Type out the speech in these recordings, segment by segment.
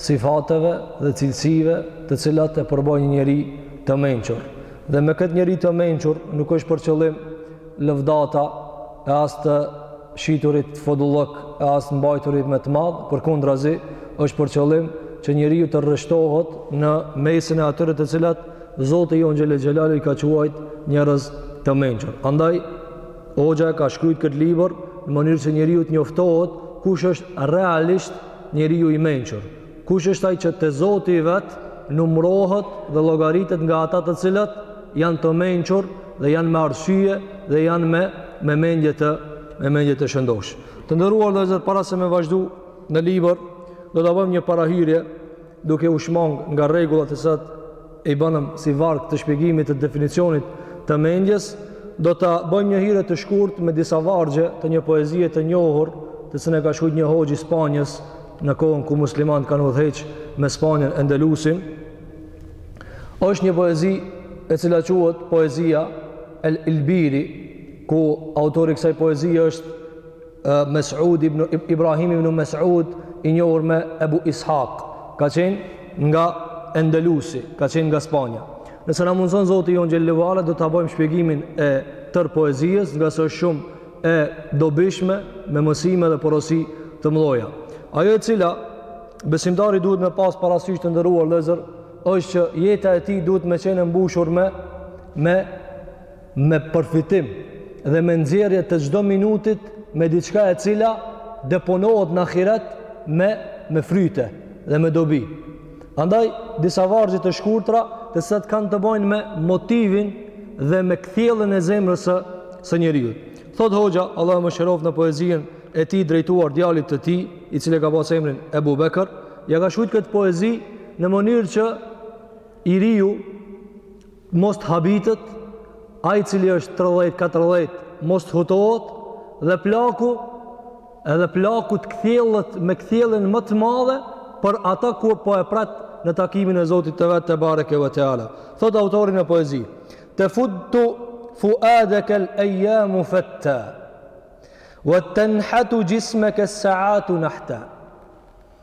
sifateve dhe cilësive të cilat e përbëjnë një njeri të mençur. Dhe me këtë njeri të mençur nuk është për qëllim lëvdata e as të shiturit fodullëk e as të mbajturit me të madh, përkundrazi është për qëllim që njeriu të rreshtohet në mesin e atyre të cilat Zoti jonë xhele xhelaluhu i ka quajt njerëz të mençur. Andaj, hoxha e ka shkrujt këtë libër në mënyrë që njeriu të njoftohet kush është realisht njeriu i mençur? Kush është ai që te Zoti i vet numërohet dhe llogaritet nga ata të cilat janë të mençur dhe janë me arsye dhe janë me me mendje të me mendje të shëndoshë. Të nderuar vëllezër, para se me vazhdu në libër, do ta bëjmë një parahyrje Duke u shmang nga rregullat të cilat i bëmë si varg të shpjegimit të definicionit të mendjes, do ta bëjmë një hyrje të shkurt me disa vargje të një poezie të njohur të cilën e ka shkrujt një hoxhë i Spanjës në kohën ku muslimanët kanë udhëheq me Spanjën, Endelusin. është një poezi e cila quhet poezia El Ilbiri, ku autori i kësaj poezie është Mes'ud ibn Ibrahim ibn Mes'ud i njohur me Ebu Ishaq, ka qenë nga Endelusi, ka qenë nga Spanja. Nëse na mundëson Zoti jonë xhele ve ala do ta bëjmë shpjegimin e tërë poezisë, ngase është shumë e dobishme me mësime dhe porosi të mëdha. Ajo e cila besimtari duhet me pas parasysh të nderuar vllezër, është që jeta e tij duhet me qenë e mbushur me me me përfitim dhe me nxjerrje të çdo minutit me diçka e cila deponohet në ahiret me me fryte dhe me dobi. Andaj disa vargje të shkurtra të cilat kanë të bëjnë me motivin dhe me kthjellën e zemrës së së njeriut. Thotë hoxha, Allahu e mëshiroftë në poezinë e tij drejtuar djalit të tij, i cili ka pas emrin Ebu Bekër, ia ka shkrujt këtë poezi në mënyrë që i riu Mos të habitet, ai i cili është tridhjetë, katërdhjetë, mos të hutohet dhe plaku edhe plaku të kthjellet me kthjellën më të madhe për ata ku po e pret në takimin e Zotit të vet tebareke ve teala. Thotë autori në poezi: Tefuttu fuadaka al-ayyamu fatta wa tanhatu jismaka as-sa'atu nahta.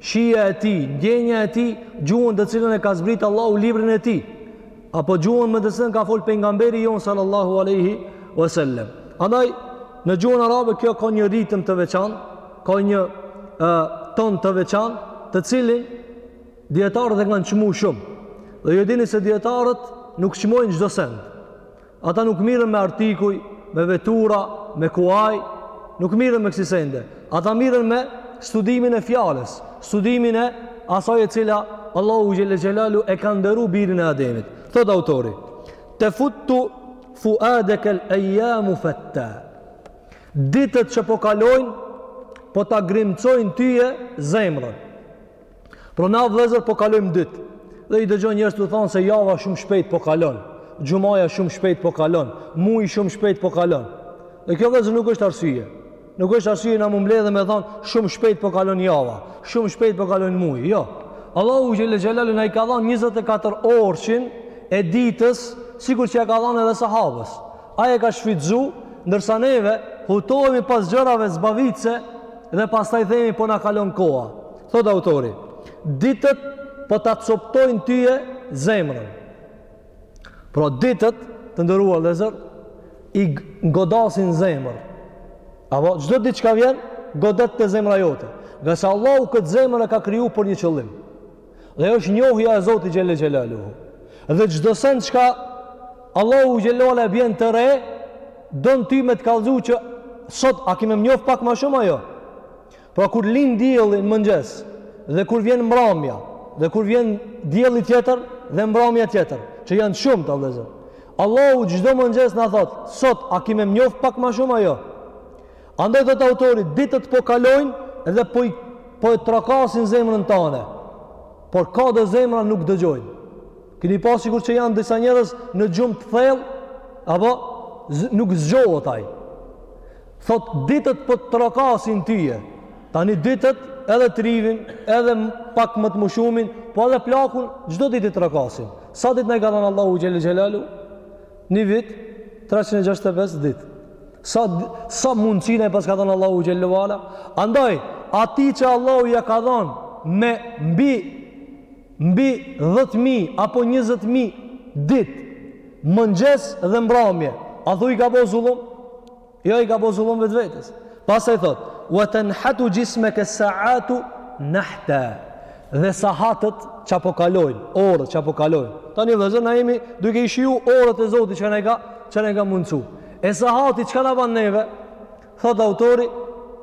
Shija e tij, ndjenja e tij, gjuhën me të cilën e ka zbrit Allahu librin e tij, apo gjuhën me të cilën ka fol pejgamberi jonë sallallahu alaihi wasallam. Andaj në gjuhën arabe kjo ka një ritëm të veçantë, ka një e, ton të veçantë, të cilin dijetarët e kanë çmu shumë. Dhe ju e dini se dijetarët nuk çmojnë çdo send. Ata nuk mirren me artikuj, me vetura, me kuaj, nuk mirren me kësi sende. Ata mirren me studimin e fjalës, studimin e asaj e cila Allahu Xhele Xhelaluhu e ka nderu birin e Ademit. Thot autori, tefuttu fuadekel ejamu fetta. Ditët që po kalojnë, po ta grimcojnë tyje zemrën. Pra na vëllezër po kalojmë ditë dhe i dëgjoj njerëz tu thonë se java shumë shpejt po kalon, xhumaja shumë shpejt po kalon, muji shumë shpejt po kalon. Dhe kjo vëllezër nuk është arsye. Nuk është arsye na m'u mbledh e me thanë shumë shpejt po kalon java, shumë shpejt po kalon muji. Jo. Allahu Xhele Xhelaluhu na i ka dhënë 24 orëshin e ditës, sikur që ja ka dhënë edhe sahabës. Ai e ka shfrytzu, ndërsa neve hutohemi pas gjërave zbavitëse dhe pastaj themi po na kalon koha. Thotë autori, Ditët po ta coptojnë tyje zemrën. Pra ditët, të nderuar vllezër, i godasin zemër. Apo, çdo ditë çka vjen, godet te zemra jote. Ngase Allahu këtë zemër e ka kriju për një qëllim. Dhe është njohja e Zotit Xhele Xhelaluhu. Dhe çdo send çka Allahu Xhelaluhu e bjen të re, don ty me të kallzu që sot, a ki me më njoft pak ma shumë a jo? Pra kur lind dielli në mëngjes dhe kur vjen mbrëmja dhe kur vjen dielli tjetër dhe mbrëmja tjetër, që janë shumë të vëllezër. Allahu çdo mëngjes na thot, sot a ki me më njoft pak ma shumë a jo. Andaj thot autori, ditët po kalojnë dhe po i po e trokasin zemrën tane. Por ka do zemra nuk dëgjojnë. Kini pa sikur që janë disa njerëz në gjumë të thellë, apo nuk zgjohet ai. Thotë ditët po të trokasin tyje. Tani ditët edhe t'rivin, edhe pak më të moshumin, po edhe plakun, çdo ditë i trokasin. Sa ditë na i ka dhënë Allahu Xhele Xhelaluhu? Një vit, 365 ditë. Sa, sa mundësi na i paska dhënë Allahu Xhele ve Ala? Andaj, atij që Allahu ja ka dhënë me mbi, mbi 10.000 apo 20.000 ditë, mëngjes dhe mbramje, a thu i ka bo zullum? Jo i ka bo zullum vetvetes. Pastaj thot, ue tenhatu xhismekes saatu nahta. Dhe sahatët që po kalojnë, orët që po kalojnë. Tani vëllezër, na jemi duke i shiju orët e Zotit që na ka, që na i ka mundsu. E sahati çka na ban neve, thot autori,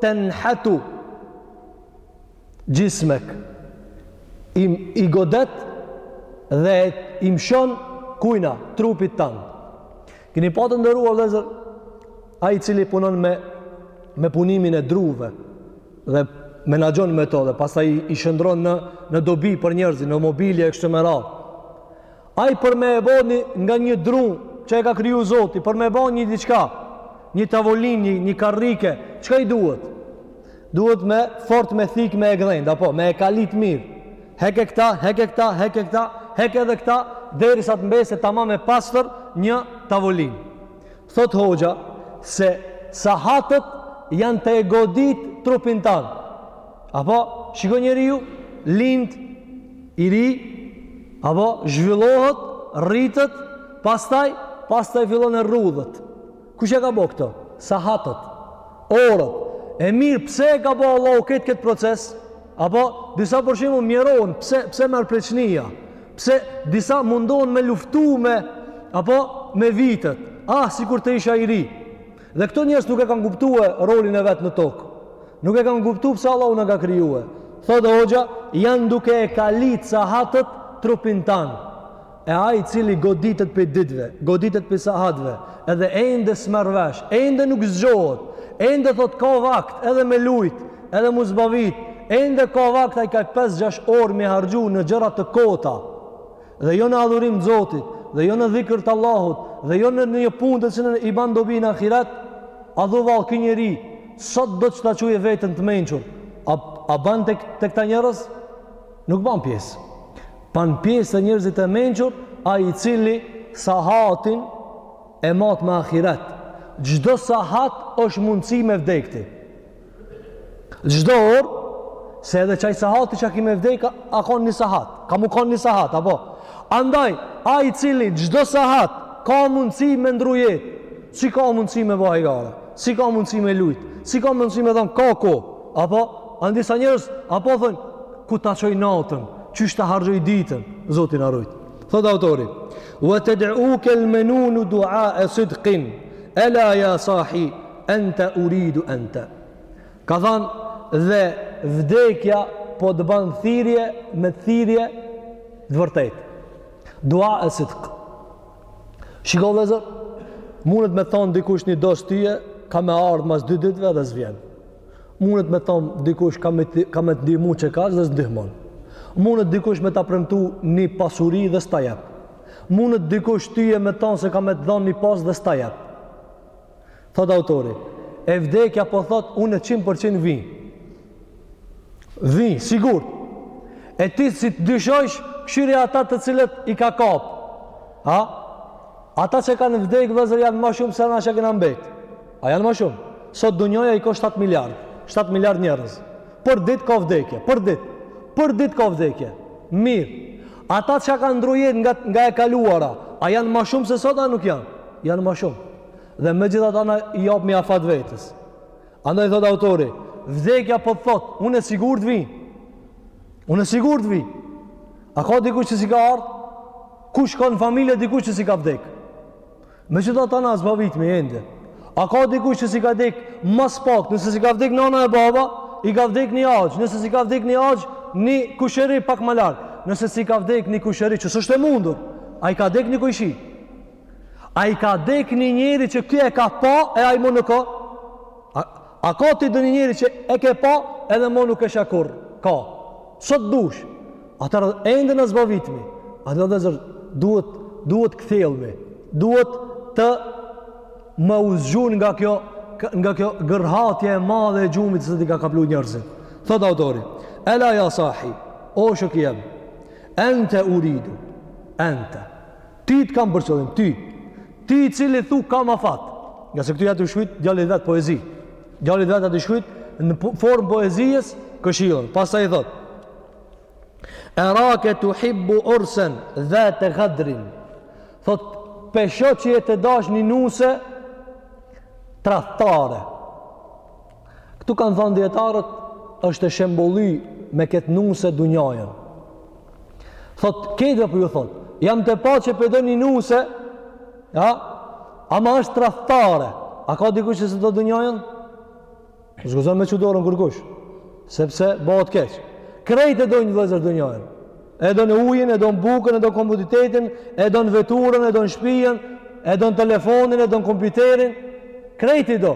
tenhatu. xhismek, im, i godet dhe i mshon kujna, trupit tand. Kini pa të nderuar vëllezër, ai i cili punon me, me punimin e druve dhe menaxhon me to dhe pastaj i, i shndërron në, në dobi për njerëzin, në mobilje e kështu me radhë. Ai për me e bo një, nga një dru që e ka kriju zoti, për me e bo një diçka, një tavolin, një, një karrike, çka i duhet? Duhet me fort me thik me e gdhend, apo me e kalit mirë. Heke këta, heke këta, heke këta, heke edhe këta, derisa të mbes tamam e pastër një tavolin. Thotë hoxha se sahatët janë te e godit trupin tanë. Apo, shiko njeriu, lind, i ri, apo, zhvillohet, rritet, pastaj, pastaj fillon e rrudhet. Kush e ka bo këto? Sahatet, orët. E mirë, pse e ka bo Allahu këtë këtë proces? Apo, disa për shembull mjerohen, pse, pse m'erdh pleqnija? Pse disa mundohen me luftu me, apo me vitët, ah, sikur të isha i ri. Dhe këto njerëz nuk e kanë kuptue rolin e vet në tokë. Nuk e kanë kuptu pse Allahu na ka krijue. Thotë hoxha, janë duke e kalit sahatët trupin tanë. E ai i cili goditet pej ditve, goditet pej sahatëve, edhe ende s'merr vesh, ende nuk zgjohet, ende thot ka vakt edhe me lujtë, Edhe m'u zbavit, ende ka vakt ai ka 5-6 orë me harxhu në gjëra të kota. Dhe jo në adhurim Zotit, dhe jo në dhikr të Allahut, dhe jo në një punë të cilën i ban dobi në ahiret. Athu vallë ky njeri sot do të ta quje veten të mençur? A a ban tek tek këta njerëz? Nuk ban pjesë. Ban pjesë te njerëzit e mençur, ai i cili sahatin e mat me ahiret. Çdo sahat është mundësi me vdek ti. Çdo orë, se edhe qaj sahati që ki me vdek, a kon një sahat, ka m'u kon një sahat, apo? Andaj, ai i cili çdo sahat, ka mundësi me ndru jetë, si ka mundësi me ba hajgare, si ka mundësi me lujtë, si ka mundësi me thonë, ka kohë, apo? Andaj, disa njerëz, apo thonë, ku ta çoj natën, qysh ta harxhoj ditën, Zoti na rujtë. Thot autori, wa ted'ukel menunu dua e sidqin, ela ja sahi, Ente uridu ente. Ka thanë, dhe vdekja po të ban thirje me thirje të vërtet. Dua e sitk. Shiko vllezër, mundet me thonë dikush një dos tyje, ka me ardhë mas dy ditve dhe s'vjen. Mundet me thonë dikush ka me, ka me të ndihmu qeka dhe s'ndihmon. Mundet dikush me ta premtu një pasuri dhe s'ta jep. Mundet dikush tyje me thonë se ka me të dhonë një post dhe s'ta jep. Thot autori, e vdekja po thot unë 100% vij. Vij, sigurt. E ti si të dyshojsh, kshyri ata të cilët i ka kap. Ha? Ata që kanë vdekë vllezër janë ma shumë se na që kena mbet. A janë ma shumë? Sot dunjoja i ka 7 miliard. 7 miliard njerëz. Për dit ka vdekje. Për dit. Për dit ka vdekje. Mirë. Ata që kanë ndrru jetë nga, nga e kaluara, a janë ma shumë se sot, a nuk janë? Janë ma shumë. Dhe megjithatë na i japmi afat vetes. Andaj thot autori, vdekja po thot, unë e sigurt vij. Unë e sigurt vij. A ka dikush që s'i ka ardhë? Kush ka në familje dikush që s'i ka vdekë? Megjithatë na zbavitmi ende. A ka dikush që s'i ka dek më s'pakti, nëse s'i ka vdek nana e baba, i ka vdek një axhë, nëse s'i ka vdek një axhë, një kusheri pak ma larg, nëse s'i ka vdek një kusheri që s'osht e mundur, a i ka dek një kojshi, A i ka dek një njeri që ky e ka pa e ai mo nuk o? A, a ka ti ndonjë njeri që e ke pa edhe mo nuk e sheh kurrë? Ka. S'ka dysh. Atëherë ende na zbavitmi. Atë vllezër duhet, duhet kthjellmi. Duhet t' me u zgju nga kjo nga kjo gërhatje e madhe e gjumit që i ka kaplu njerëzit. Thot autori, ela ja sahi, eshekijje, ente uridu, ente, Ti të kam për qëllim, ti. Ti i cili thu kam afat. Nga se këtu je tu i shkru djalit vet poezi. Djalit vet je tu i shkru në po, formë poezije këshillën. Pastaj i thot: Erake tuhibbu irsen dhate gadrin. Thot pe shoh që je tu dash një nuse trathtare. Këtu kanë thanë dijetarët, është e shembull me këtë nuse dunjajën. Thot, krejtve po ju thot, jam tu pa që pe doni një nuse, ja, ama është trathtare. A ka dikush që s'e do dunjajën? S'guxon me çu dorën kërkush, sepse bahet keq. Krejt e dojnë vllezër dunjajën. E don ujin, e don bukën, e don komoditetin, e don veturën, e don shpijën, e don telefonin, e don kompjuterin. Krejt i do.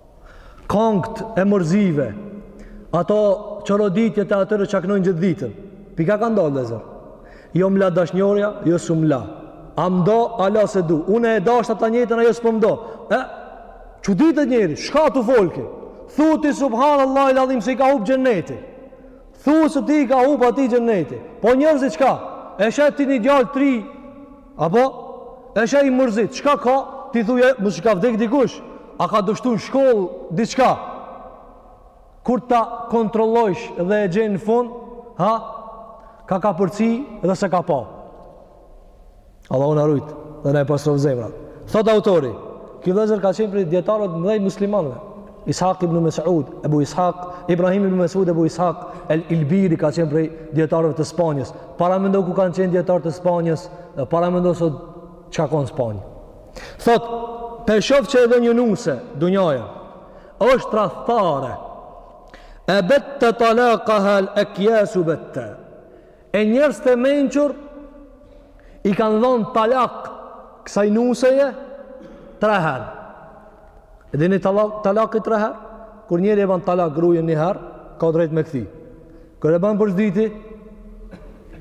Kangët e mërzive, ato çoroditjet e atyre që i knojnë gjithë ditën. Pika ka ndodh vllezër. Jo më la dashnorja, jo s'um la. A më do, hala s'e du. Une e dashta tanë jetën, ajo s'po më do. E, çuditet njeri, çka tu fol ky? Thu ti subhanallahil adhim se i ka hupë xhenneti. Thu se i ka hupë atij xhenneti. Po njerëzit çka? E sheh ti një djalë tri, Apo, është ai i mërzit, çka ka, ti thuje, mos ka vdek dikush, a ka dështu në shkollë, diçka, kur ta kontrollojsh dhe e gjen në fund, ha, ka kapërci dhe s'e ka pa. Allahu na rujt dhe na e pastroftë zemra. Thot autori, ky vëllezër ka qenë prej dijetarëve të mëdhej muslimanëve, Ishaq ibn Mes'ud, Ebu Ishaq, Ibrahim ibn Mes'ud, Ebu Ishaq, El Ilbiri ka qenë prej dijetarëve të Spanjës. Paramendo ku kanë qenë dijetarë të Spanjës, dhe paramendo sot çka ka n'Spanjë. Thot, pe shof që edhe një nuse, dunjaja, është tradhtare, ebette talakaha l-ekjasu betta, E njerëz të mençur i kanë dhënë talak kësaj nuseje tre herë. E dini talak, talaki tre herë? Kur njeriu e ban talak grujën një herë, ka drejt me kthi. Kur e ban për s'dyti,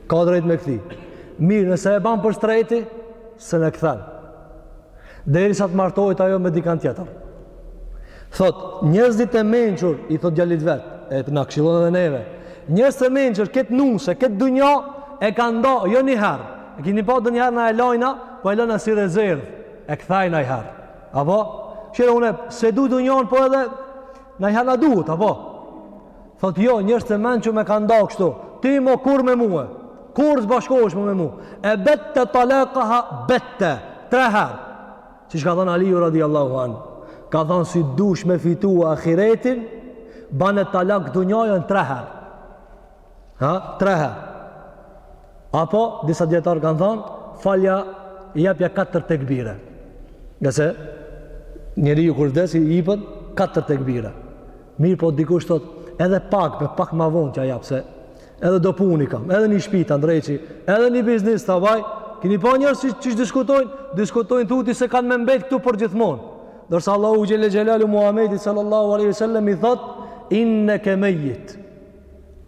ka drejt me kthi. Mirë, nëse e ban për s'treti, s'un e kthen. Derisa të martohet ajo me dikan tjetër. Thot, njerëzit e mençur, i thot djalit vet, e na këshillon edhe neve. Njerëz të mençur këtë nuse, këtë dunja e kanë nda, jo një herë. E keni pa ndonjëherë na e lojna, po e lojna si rezervë. E kthejna najherë. Apo, kqyre unë s'e du dunjan, po edhe najherë na duhet, apo. Thotë jo, njerëz të mençëm e kanë nda kështu, ti më kurrë me mu, kurrë s'bashkohesh më me mu, ebette talakaha bette, tre herë, siç ka thonë Aliju radiallahu anhu, ka thonë si dush me fitu ahiretin, bane talak dunjanë tre herë, ha, tre herë, apo, disa djetarë kanë thonë, falja, jepja katër tekbire, ngase njeriu kur vdes, i jipen katër tekbire, Mirëpo dikush thot, edhe pak, me pak ma vonë t'ia jap, se edhe do punë i kam, edhe një shpi ta ndreqi, edhe një biznis ta baj, kini pa njerëz që, që diskutojnë, diskutojnë thu ti se kanë me mbetë këtu përgjithmonë. Ndërsa Allahu Gjelle Gjelalu Muhammedit sallallahu aleyhi sallam i thot, inneke mejjit,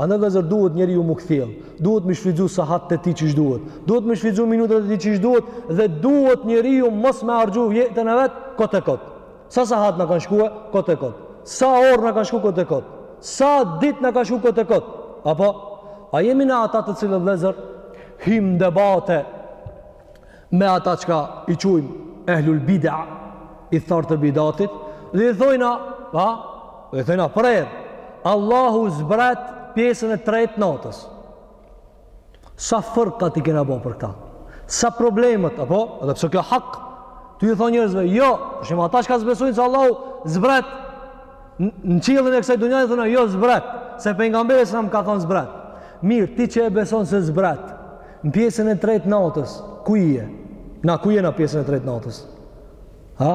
Andaj vëllezër duhet njeriu m'u kthjell, duhet me shfrytëzu sahatët e tij siç duhet, duhet me shfrytëzu minutat e tij siç duhet, dhe duhet njeriu mos me harxhu jetën e vet, kot e kot. Sa sahat na kanë shkue, kot e kot. Sa orë na kanë shkue, kot e kot. Sa ditë na kanë shkue, kot e kot. Apo, a jemi na ata të cilët vëllezër, him debate, me ata çka i quajmë ehlul bid'a ithtarë të bidatit dhe i thojna pa dhe i thojna prerë Allahu zbret pjesën e tretë të natës sa fërkat i kena bo për këta sa problemet apo edhe pse kjo hak ti i thonë njerëzve jo për shembull ata çka s'besojnë se Allahu zbret në qiellin e kësaj dunjaje i thonë jo zbret se Pejgamberi alejhi selam ka thonë zbret mirë ti që e beson se zbret Në pjesën e tretë t'natës, ku je? Na ku jena pjesën e tretë t'natës? Ha?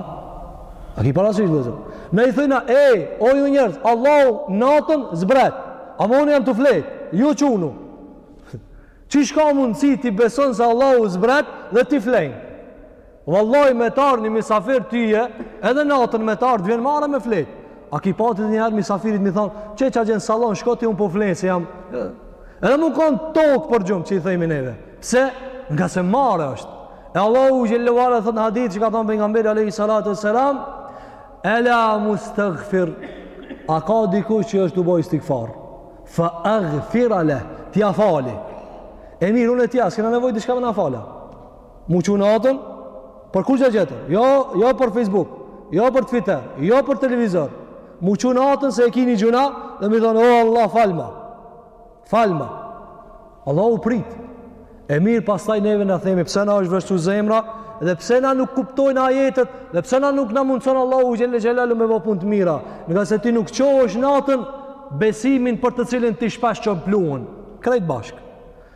A ki parasysh vllezër? Na i thojna, ej, o ju njerëz, Allahu natën zbret. Amo unë jam tu fjet, jo, çonu. Qysh ka mundësi ti beson se Allahu zbret dhe ti flen? Vallahi me t'ardh një misafir ty, edhe natën me t'ardh t'vjen marre me fjet. A ki pati një herë misafirit me i thon, "Qe e gjen sallon, shko ti un po flen se jam." Edhe me kon cok për gjum, si i themi neve. Se ngase marre është. E Allahu xhele ue ala thot në hadith që ka thënë pejgamberi alayhi salatu wassalam, "Ela mustagfir." A ka dikush që është tu bo istigfar? Fe agfira leh, t'ia fali. E mirë, unë e ti a, s'kena nevojë diçka me na fal. M'u çu natën për kurgjë tjetër. Jo, jo për Facebook, jo për Twitter, jo për televizor. M'u çu natën se ke një gjynah dhe me i thon, o Allah, falma. Falma. Allahu pret. E mirë pastaj neve na themi, pse na është vrazhdu zemra, dhe pse na nuk kuptojm ajetet, dhe pse na nuk na mundëson Allahu xhele xhelaluhu me bo punë të mira. Ngase ti nuk çohesh natën, besimin për të cilin ti s'pashe çon pluhën. Krejt bashkë.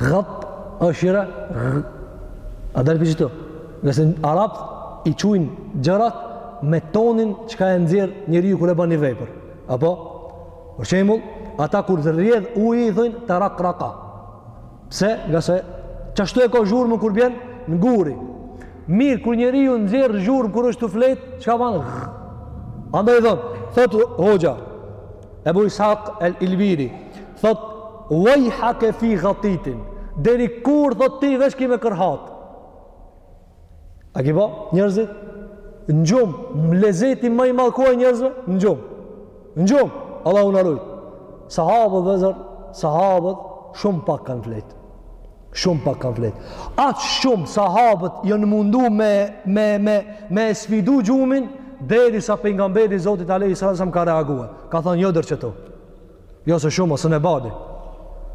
Gëp, ëshire, gë. A dalë për gjithë ngase arabët i quajnë gjërat me tonin çka e nxjerr njeriu kur e ban një vepër. Apo? Për shembull, ata kur rrjedh uji i thojnë terakraka. Pse? Ngase qashtu e ka zhurmën kur bjen në gur. Mirë, kur njeriu nxjerr zhurmë kur është tu fjet, çka ban? Andaj i thonë, thotë hoxha, Ebu Ishaq el Ilbiri thot uejhake fi gatitin deri kur thot ti veç ki me kërhat a ki pa njerëzit në gjum më lezeti më i malko e njërzve në gjum në gjum Allahu na rujt sahabët vllezër sahabët shumë pak kanë fjet Shumë pak kanë fjet. Aq shumë sahabët janë mundu me me me me sfidu gjumin derisa pejgamberi i Zotit alayhi sallam ka reaguar. Ka thënë jo deri qetu. Jo se shumë po e bani.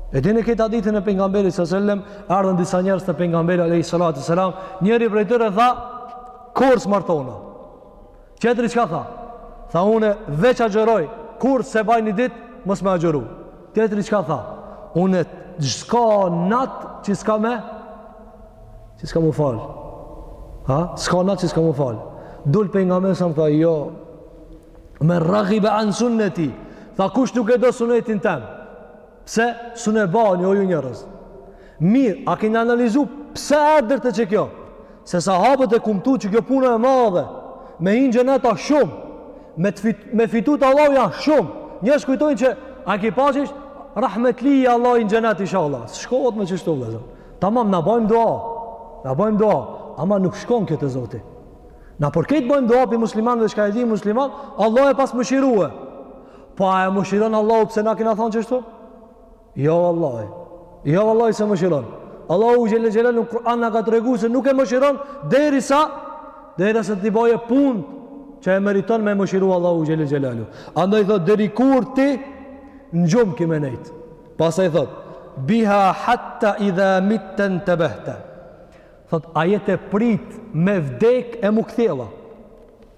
E dini këtë hadithin e pejgamberit sallallahu alajhi wasallam, ardhën disa njerëz te pejgamberi alayhi salatu wasalam, njëri prej tyre tha kurr s'martohna. Tjetri çka tha? Tha une veç agjëroj, kurrë s'e baj një ditë, mos me agjëru. Tjetri çka tha? Une s'ka natë që s'ka me, që s'kam m'u fal. Ha? S'ka natë që s'kam m'u fal. Dul pejgamberi a.s., tha jo, men ragibe an sunneti, tha kush nuk e do sunnetin tem, Pse s'un e bani o ju njerëz? Mirë, a keni analizu pse erdh te qekjo? Se sahabët e kuptun që kjo punë e madhe, me hi n'xhenet a shumë, me, fit, me fitu te Allahu a shumë. Njerëz kujtojnë që a ki pa si, rahmetli, Allahu në xhenet inshallah. S'shkohet me qështu vllezër. Tamam, na bojmë dua. Na bojmë dua. Ama nuk shkon kjo te Zoti. Na për krejt bojmë dua për musliman dhe shka e di musliman, Allahu e pastë mëshirue. Po a e mëshiron Allahu pse na kena thonë qështu? Jo vallahi. Jo vallahi s'e mëshiron. Allahu xhele xhelaluhu në Kur'an na ka tregu se nuk e mëshiron deri sa deri sa t'i boje punt që e meriton me mëshiru Allahu xhele xhelaluhu. Andoj thot deri kur ti në gjumë ki me nejt. Pastaj thot biha hatta idha mitte intebehte. Thot a je t'e prit me vdek e m'u kthjell a.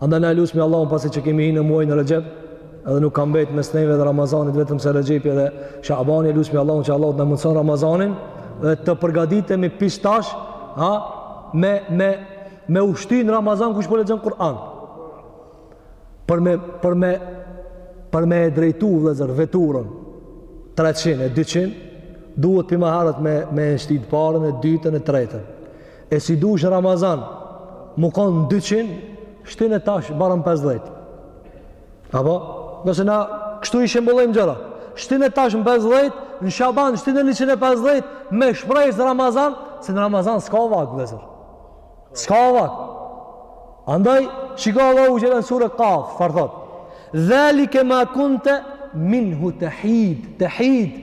Andaj na e lusmi Allahun pasi që kemi hi në muajin Rexhep, edhe nuk ka mbet mes neve dhe Ramazanit vetëm se Rexhepi dhe Shabani, e lusmi Allahun që Allahu të na mundson Ramazanin dhe të përgatitemi pi s'tash, ha, me me me u shti n'Ramazan kush po lexon Kur'an. Për me për me për me drejtu vëllezër veturën 300 e 200 duhet ti ma herët me me shti t'parën e dytën e tretën. E si dush n'Ramazan, mu konë në dyqin, shtine tash barem n'50. Apo, nëse na kështu i shembullojmë gjëra. Shtine tash në 50, në Shaban shtine 150 me shpresë në Ramazan, se në Ramazan s'ka vakt, vëllezër. S'ka vakt. Andaj shiko Allahu xhele në suren Kaf, çfarë thot. Dhalike ma kunte minhu tahid, tahid.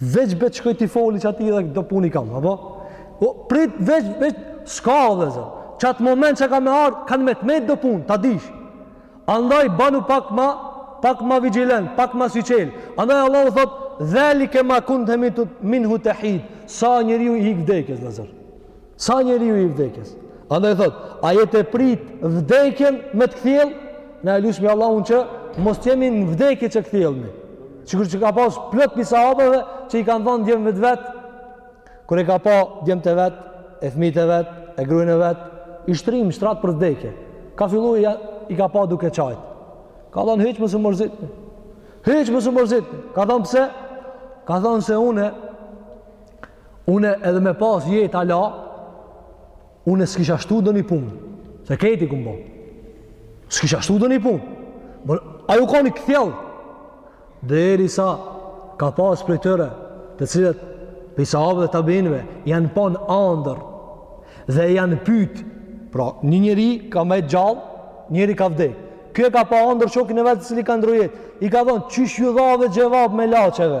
Veç be t'shkoj t'i foli qatij dhe do punë i kam, apo? O, prit, veç, veç, s'ka o vllezër. Qat moment që ka me ardhë, kanë me të metë do punë, ta dish. Andaj, banu pak ma, pak ma vigjilent, pak ma syçel. Andaj, Allahu thot, dhalike ma kunte minhu tehid, sa njeriu i ik vdekjes, vllezër. Sa njeriu i vdekjes. Andaj thot, a je t'e prit vdekjen me të kthjell? Na e lusmi Allahun që mos të jemi në vdekje që kthjellmi. Sikur që ka pas plot pi sahabeve që i kanë thanë djemve të vet, kur i ka pa djemt e vet, e fëmijët e vet, e gruën e vet, i shtrim n'shtrat për vdekje. Ka fillu i, i ka pa duke qajt. Ka thanë hiç mos u mërzitni. Hiç mos u mërzitni. Ka thanë pse? Ka thanë se unë Unë edhe me pas jetë hala, unë s'kisha shtu ndonjë punë, se këti kum bo. S'kisha shtu ndonjë punë. Mirë, ai u kan i kthjellë. Derisa ka pas prej tyre, të cilët prej sahabëve dhe tabiinëve, janë panë andërr dhe janë pytë. Pra, një njeri ka mbet gjallë, njëri ka vdekë. Ky e ka pa andërr shokin e vet i cili ka ndrru jetë. I ka thonë, qysh ju dhave xhevap melaqeve?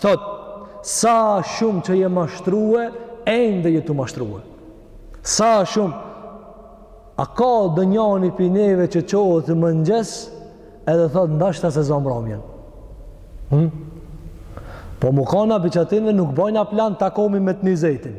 Thotë, Sa shumë që je mashtrue, ende je tu mashtrue. Sa shumë, a ka ndonjani prej neve që çohet në mëngjes, edhe thotë, ndashta s'e zo mramjen. Hmm? Po me kanë biqatinve nuk bojna plan takohmi me të njëzetin.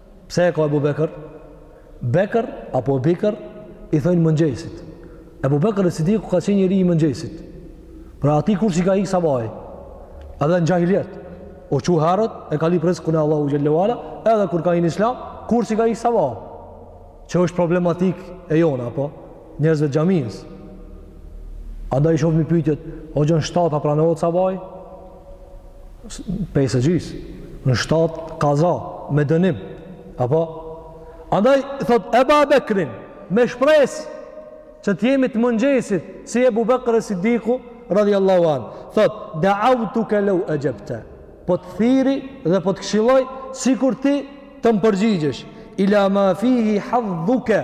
Pse e ka Ebu Bekër? Bekër, apo Bikër, i thojnë mëngjesit. Ebu Bekër es Sidiku ka qenë njeri i mëngjesit. Pra atij kurrë s'i ka ik sabahi, edhe në xhahilijet, u çu herët, e ka lyp rrëskun e Allahut xhelle ve ala, edhe kur ka hi në islam, kurrë s'i ka ik sabahi, që është problematikë e jona, apo njerëzve t'xhamisë. Andaj shofmi pytjet, hoxhë në shtatë a pranohet sabahi, pesë e gjys, në shtatë kaza, me dënim. Apo, andaj, thot, Eba Bekrin, me shpresë, që të jemi të mëngjesit, si Ebu Bekër es Sidiku, radijallahu anhu, thot, deautuke leu exhebte, po të thirri dhe po të kshilloj, sikur ti të më përgjigjesh, ila ma fihi hadhuke,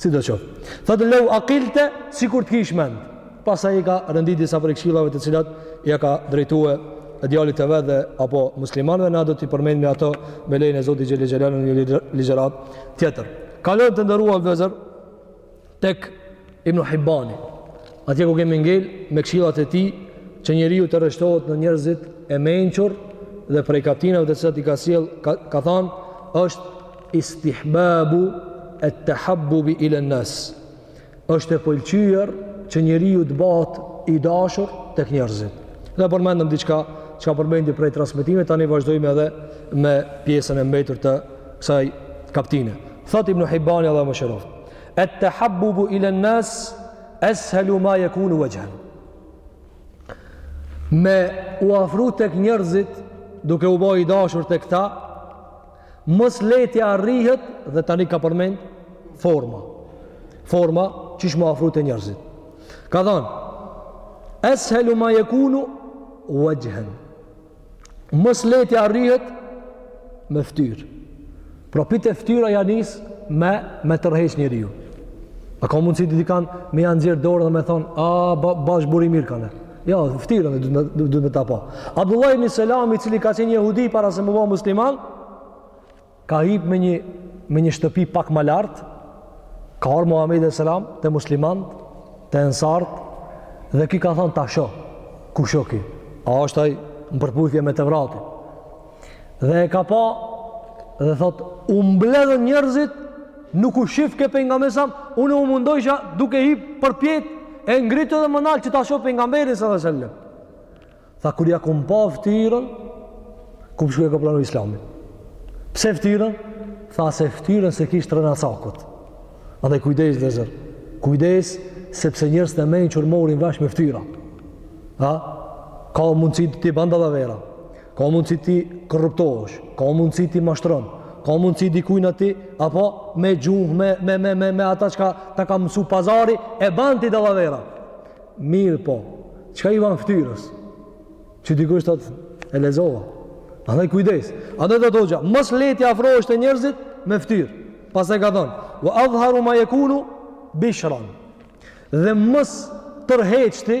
Sidoqoftë, thotë leu akilte, sikur të kish mend. Pastaj i ka rendit disa prej këshillave të cilat ja ka drejtue djalit të vet dhe apo muslimanëve, na do t'i përmendmi ato me lejen e Zotit xhelle xhelaluhu në një ligjëratë tjetër. Kalojmë të nderuar vëllezër tek Ibnu Hibani. Atje ku kemi ngel me këshillat e tij që njeriu të rreshtohet në njerëzit e mençur dhe prej kaptinave të cilat i ka sjell ka, ka thënë është Istihbabu et tahabbubi ila nas. Është e pëlqyer që njeriu të bëhet i dashur tek njerëzit. Dhe përmendëm diçka çka përmendi prej transmetimeve, tani vazhdojmë edhe me pjesën e mbetur të kësaj kaptine. Thot Ibn Hibani Allahu e mëshiroft. Et tahabbubu ila nas eshalu ma yakunu wajhan. Me u afru tek njerëzit duke u bo i dashur tek ta, Mo së lehti arrihet dhe tani ka përmend forma. Forma qysh me u afru te njerëzit. Ka thënë Eshelu ma jekunu Wajhen Mo së lehti arrihet Me ftyr Pra pi te ftyra ja nis Me, me tërheq njeriu A ka mundësi te dikan Me ja nxjerr dorë dhe me thonë A ba, bash burr i mirë kanë Jo, ftyrën du t'me ta pa. Abdullah ibn Selam i cili ka qenë jehudi para se m'u bo musliman, ka hip në një në një shtëpi pak ma lart, ka ardhur Muhamedi alejhi selam te muslimanët, te ensarët dhe ky ka thanë ta shoh. Kush o ky? A është ai në përputhje me Tevratin? Dhe e ka pa dhe thotë u mbledhën njerëzit nuk u shifke pejgamberi alejhi selam unë u mundojsha duke hip përpjetë e ngritë edhe ma nalt që ta shoh pejgamberin sallallahu alajhi wasallam. Tha kur ia kum pa ftyrën kum shkue kum pranu Islamin. Pse ftyrën? Tha se ftyrën s'e kish t'rrenacakut. Andaj kujdes vllazër. Kujdes sepse njerëzit e mençur marrin vesh me ftyra. Ha? Ka mundësi ti ban dallavera. ka mundësi ti korruptohesh, ka mundësi ti mashtron, ka mundësi dikuj nat', apo me gjuhë, me, me, me, me, me ata çka ta ka mësu pazari, e ban ti dallavera. Mirëpo, çka i ban fëtyrës? Që dikush t'thotë e lexova. Andaj kujdes. Andaj thotë hoxha, mos le t'i afrohesh te njerëzit me fëtyrë. Pastaj ka thonë, vë adharu ma jekunu, bishran. Dhe mos tërheq ti,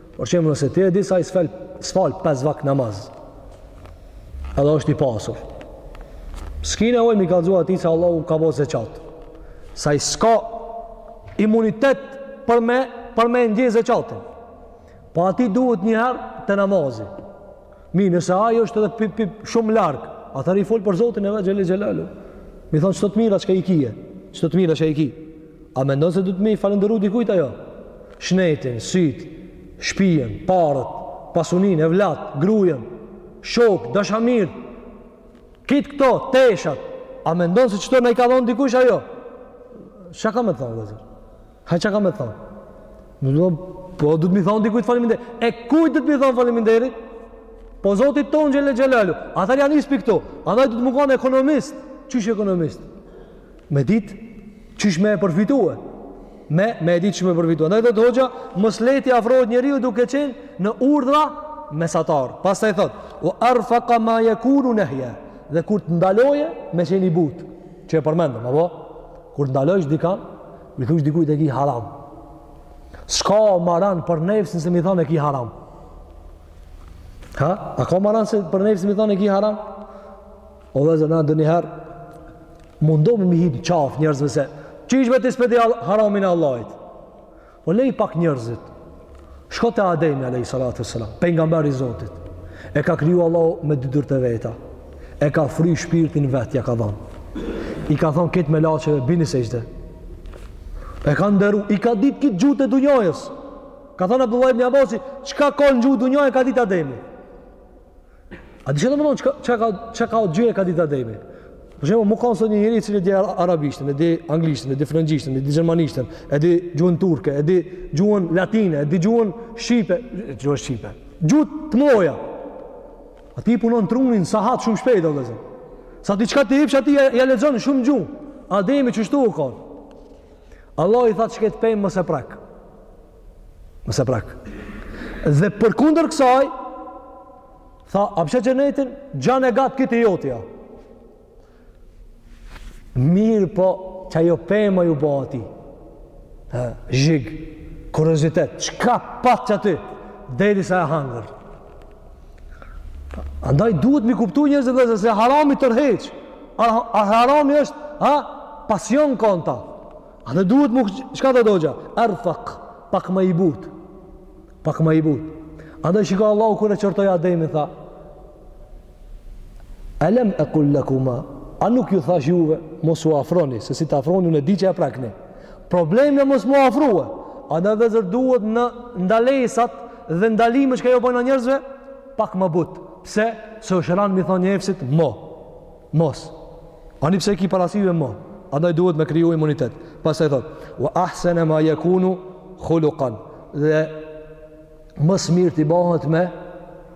Për shembull nëse ti e di se ai s'fal, s'fal 5 vak namaz. Edhe është i pasur. S'ki nevojë me i kallzu atij se Allahu ka bo zekat. Se ai s'ka imunitet për me për me e ndje zekatin. Po atij duhet njëherë te namazi. Mi, nëse ai është edhe pip, pip, shumë larg, atëherë i fol për Zotin e vetë Xhele Xhelalu. Me i thonë, qëto të mira çka i ki? Qëto të mira çka i ki? A mendon se duhet me i falënderu dikujt ajo? Shnetin, syt, shpijen, paret, pasunin, evlatë, grujen, shok, dashamir, krejt këto, teshat, a mendon se qëto na i ka dhonë dikush a jo? Çka ka me thonë, vllazër? Ha çka ka me thon? Ka me thon, po duhet me i thon dikujt faleminderit. E kujt duhet me i thon faleminderit? Po Zotit tonë Xhele Xhelalu. Atëherë ja nis prej këtu. Andaj duhet me kan ekonomist. Qysh ekonomist? Me ditë qysh me e përfitue. Me me e ditë qysh me e përfitue. Andaj thotë hoxha mos le t'i afrohet njeriu duke qenë në urdhra mesatar. Pastaj thotë, "Wa arfaqa ma yakunu nahya." Dhe kur të ndalojë me qenë i butë, që e përmendëm, apo? Kur t'ndalojsh diçka, me i thon dikujt e ki haram. S'ka ma ran për nefsin se me i thonë e ki haram. Ha? A ka ma ran se për nefsin me i thonë e ki haram? O vllazër na ndonjëherë, mundohmi me i hip n'qaf njerëzve se kishe me thon s'pe di haramin e Allahit. Po lej pak njerëzit. Shko te Ademi alayhi salatu wassalam, pejgamberi i Zotit. E ka kriju Allahu me dy durt e veta. E ka fry shpirtin vet, ja ka dhanë. I ka thon kejt melaqeve bini sexhde. E ka nderu, i ka dit kejt gjuhtë e dunjojës. Ka thon Abdullah ibn Abbas, çka ka kon gjuhë dunjojë ka dit Ademi. A di çka do me thonë çka ka gjuhë e ka ditë Ademi? Për shembull, mu kan sot një njeri i cili e di arabishtin, e di anglishtin, e di frëngjishtin, e di gjermanishtin, e di gjuhën turke, e di gjuhën latine, e di gjuhën shqipe, gjuhën shqipe. Gjuhë të mdhoja. Atij i punon truni sahat shumë shpejt edhe zot. Sa diçka ti hipsh aty ja lexon shumë gjuhë. Ademi qeshtu u kan. Allahu i tha qeket pemë mos e prak. Mos e prak. Dhe përkundër kësaj, tha, a pe sheh xhenetin, gjanë e gatë kejt i joti a. Mirëpo, qajo pema ju bo atij zhig, kuriozitet, çka pat qaty, derisa e hangër. Andaj duhet mi kuptu njerëzit vllezër, se harami tërheq. A, a harami është, ha, pasion kon ta. Andaj duhet mu, çka tha hoxha? Erfak, pak më i but. Pak më i but. Andaj shiko Allahu kur e qortoj Ademin, tha. Elem ekul lekuma, a nuk ju thash juve, mos u afroni, se si të afroni, unë e di që e prekni. Problemi a mos mu afru. Andaj vllezër duhet në ndalesat dhe ndalime çka ja bojna njerëzve, pak më but. Pse? Se është ranë mi thonë nefsit, mo. Mos. Ani pse ki prapë si demon. Andaj duhet me kriju imunitet. Pastaj thot, wa ahsene ma jekunu khulukan. Dhe më s'miri t'i bëhet me,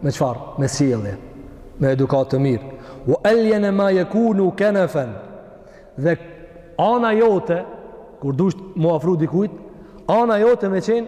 me çfarë? Me sjellje, me edukatë të mirë. Wa eljene ma jekunu kenefen. Dhe ana jote, kur dusht mu afru dikujt, ana jote me qenë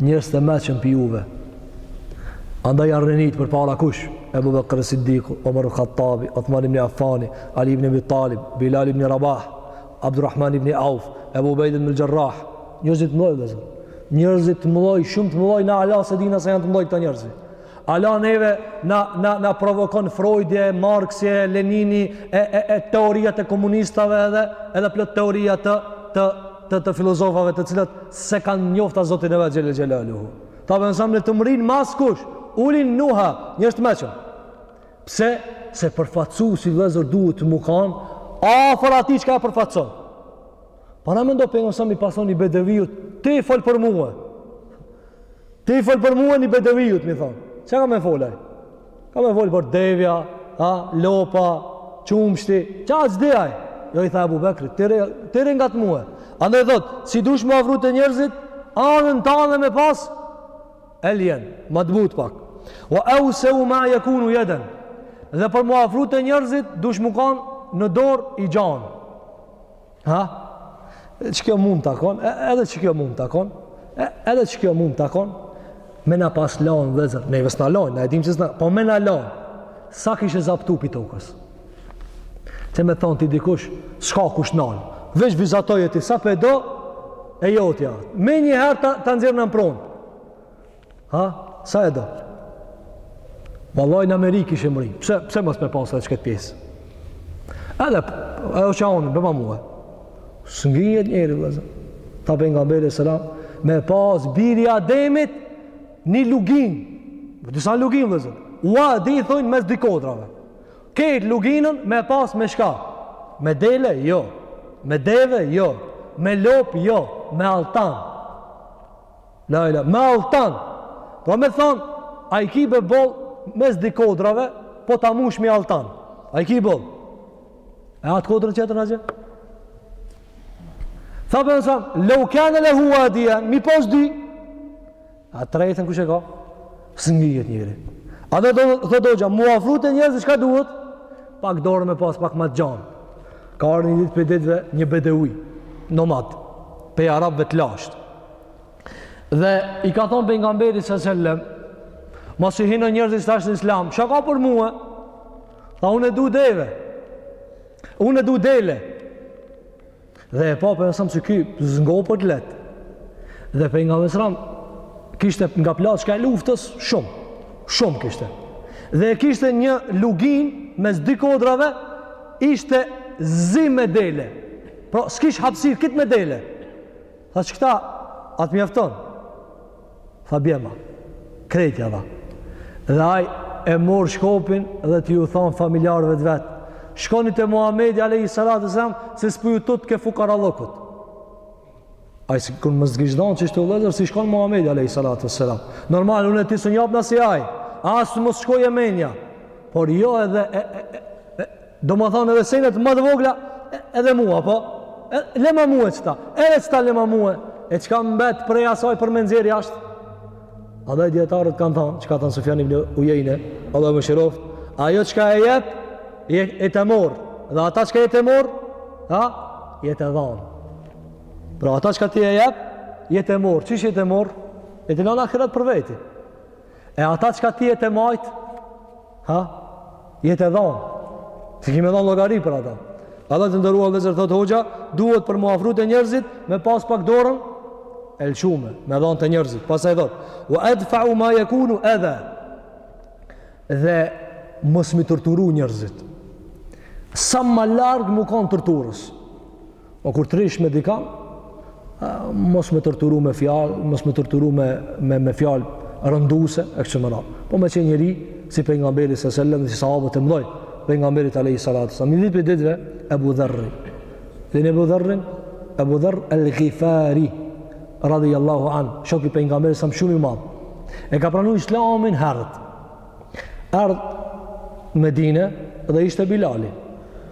njerëzit e meçëm pi juve. Andaj janë renit përpara kush, Ebu Bekr Siddiku, Omer Khattabi, Othman ibn Affani, Ali ibn Abi Talib, Bilal ibn Rabah, Abdurrahman ibn Auf, Ebu Ubejd ibn Jarrah, njerëz t'mëdhoj vëllezër. Njerëz t'mëdhoj, shumë të mëdhoj na ala s'e dina sa janë të mëdhoj këta njerëzit. Ala neve na na na provokon Frojdi e Marksi e Lenini e e e teoriat e komunistave edhe edhe plot teoria të të të, të filozofave të cilët s'e kanë njoft as Zotin e vet xhele xhelaluhu. Ta pensojmë në të mrin mas kush? Ulin Nuha, njerëzit e meçëm. Pse? Se përfaqësusi vllezër duhet të mu kanë, afer atij çka përfaqson. Paramendo Pejgamberi selam mi pas thonë ni bedevijut, ti fol për mue. Ti fol për mue një bedevijut, mi thonë. Ça ka me fol aj? Ka me fol për devja, ha, lopa, qumshti, ça di aj? Jo i tha Ebu Bekrit, ti rri ngat mue. Andaj thotë, si dush m'u afru te njerëzit, anën tane me pas, eljen, ma të butë pak. Wa euseu ma jekunu jeden, dhe për m'u afru te njerëzit, dush m'u kanë në dorë i gjanë. Ha? Qëkjo mu m'takon? E, edhe qëkjo mu m'takon? E, edhe qëkjo mu m'takon? Me na pas lanë vllezër. Neve s'na lanë, na e dim që s'na. Po me na lanë. Sa kishe zaptu pi tokës? Qe me thonë ty dikush, s'ka kush t'nal. Veç vizatoje ti, sa pe do, e jotja. Menjëherë ta nxjerr në pronë. Ha? Sa e do? Vallaj në Amerikë kishe mrri. Pse, pse mos me pasë edhe qëkëtë pjesë? Edhe, edhe qajo anë, bëma mue. S'nginet njeri, vllezër. Tha Pejgamberi selam, me pasë biri i Ademit një luginë. Më disa luginë, vllezër. Uadi thojnë mes dy kodrave. Kejt luginën me pasë me çka. Me dele, jo. Me deve, jo. Me lopë, jo. Me altan. La ila, me altan. Pra me thon, a i ki be boll mes dy kodrave, po ta mush me altan. A i ki boll. E atë kodrën tjetër në gjë? Tha Pejgamberi selam, leu kane lehu uadia, mi pas dy. A të tretën kush e ka? S'nginet njeri. A dhe do, dhe do gja, m'u afru te njerëzit, çka duhet? Pak dorë me pas, pak ma të gjanë. Ka ardhë një ditë pej ditëve një bedewi, nomad, pej arabëve të lashtë. Dhe i ka thonë Pejgamberit selam, masi hinë njerëzit tash në islam, ça ka për mue? Tha, unë e du deve, unë e du dele. Dhe e pa Pejgamberi selam që ky s'ngopet lehtë. Dhe Pejgamberi selam, kishte nga plaçka e luftës, shumë, shumë kishte. Dhe kishte një luginë mes dy kodrave, ishte zi me dele. Pra, s'kish hapsirë, kejt me dele. Tha qëkëta, a të mjafton. Tha bjema, krejt ja dha. Dhe aj e mor shkopin dhe t'ju thonë familjarëve të vet. Shkoni te Muhamedi alejhi salatu uesselam, se s'po ju tutke fukarallëkut. Aj sikur më zgjishdonë që ishte vllezër, si shkon Muhamedi alejhi salatu uesselam. Normal, unë e ti s'un japna si aj, as mos t'shkoje menja. Por jo edhe e, e, e, e, Domethonë edhe senet ma të vogla edhe mua, po? Lema mua qëta, edhe qëta lema mua, e çka mbet prej asaj për me nxjerrë jashtë? Andaj dijetarët kanë thanë, çka thanë Sufjan ibn Ujejne, Allahu e mëshiroftë, ajo çka e jep, je t'e marrë, dhe ata çka je t'e marrë, ha, je t'e dhanë. Pra ata çka ti e jep, je t'e marrë, qysh je t'e marrë? Je t'e lanë ahiret për veti. E ata çka ti je t'e majtë, ha? Je t'e dhanë. Ti ki me dhanë llogari për ata. Ata të nderuar vllezër thotë hoxha, duhet për m'u afru te njerëzit me pas pak dorën e lëshume, me dhanë te njerëzit. Pastaj thotë, "Wa adfa'u ma yakunu adha." Dhe mos m'i torturu njerëzit. Sa ma larg me kanë torturës. Po kur të rrish me dikan, mos me torturu me fjalë, mos me torturu me, me, me fjalë rënduse, e kështu me radhë. Po me qenë njëri, si pejgamberi së sellem, dhe si sahabët e mdhoj, pejgamberit alejhi salatu selam. Një ditë prej ditëve, Ebu Dherri. E dini Ebu Dherrin, Ebu Dherr el Gifari, radijallahu anhu, shoki i pejgamberit sellem shumë i madh. E ka pranu islamin herët. Erdh Medine, dhe ishte Bilali.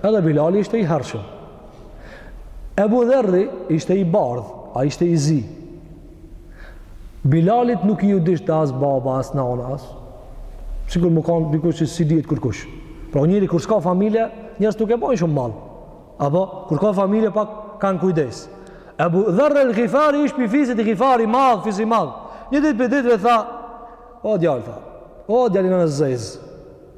Edhe Bilali ishte i hershëm. Ebu Dherri ishte i bardhë, ai ishte i zi. Bilalit nuk iu dishte as baba, as nana, as. Sikur me kanë dikush që s'i dihet kërkush. Pra njëri kur s'ka familje, njerëz nuk e bojnë shumë mall. A po, kur ka familje, pak kanë kujdes. Ebu Dherr el Gifari ish prej fisit Gifar, i madh, fis i madh. Një ditë prej ditëve tha, o djalë tha, o djali i nanës zezë,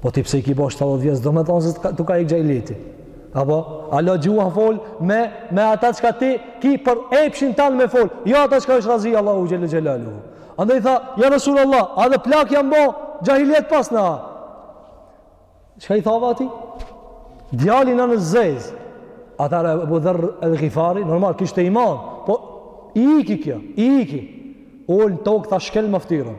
Po ti pse i ki bo 70 vjet, domethonë se të ka ikë xhahilijeti. A po, hala gjuha fol me, me ata çka ti ki për epshin tand me fol, jo ata çka është razi Allahu xhel-le xhelaluhu. Andaj tha, ja Resul Allah, a edhe plak jam bo, xhahilijet pasna. Çka i thave atij? Djali i nanës zezë, ata Ebu Dherr el Gifari, normal, kishte iman, po i iki kjo, i iki. U ul në tokë, tha shkelma ftyrën.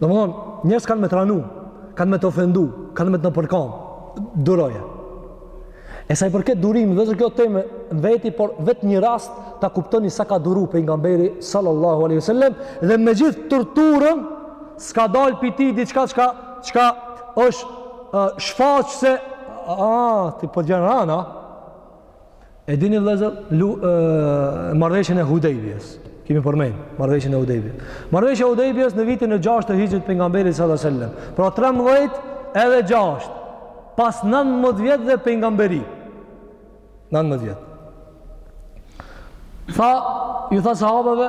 Domethonë, njerëz kanë me të ranu, kanë me të ofendu, kanë me të nëpërkamb, duroje. E sa i përket durimit, vllezër kjo temë në veti, por veç një rast ta kuptoni sa ka duru pejgamberi sallallahu aleyhi sallam, dhe me gjithë torturën, s'ka dalë prej tij diçka çka, çka është uh, shfaqë se, atij po i vjen ranë, E dini vëllezër, marrëveshjen e Hudejbjes. Kimi përmend marrëveshjen e Hudejbjes. Marrëveshja e Hudejbjes në vitin e 6 të Hixhrit pejgamberit sallallahu alajhi wasallam. Pra 13 edhe 6. Pas 19 vjet dhe pejgamberi. 19 vjet. Tha, ju tha sahabeve,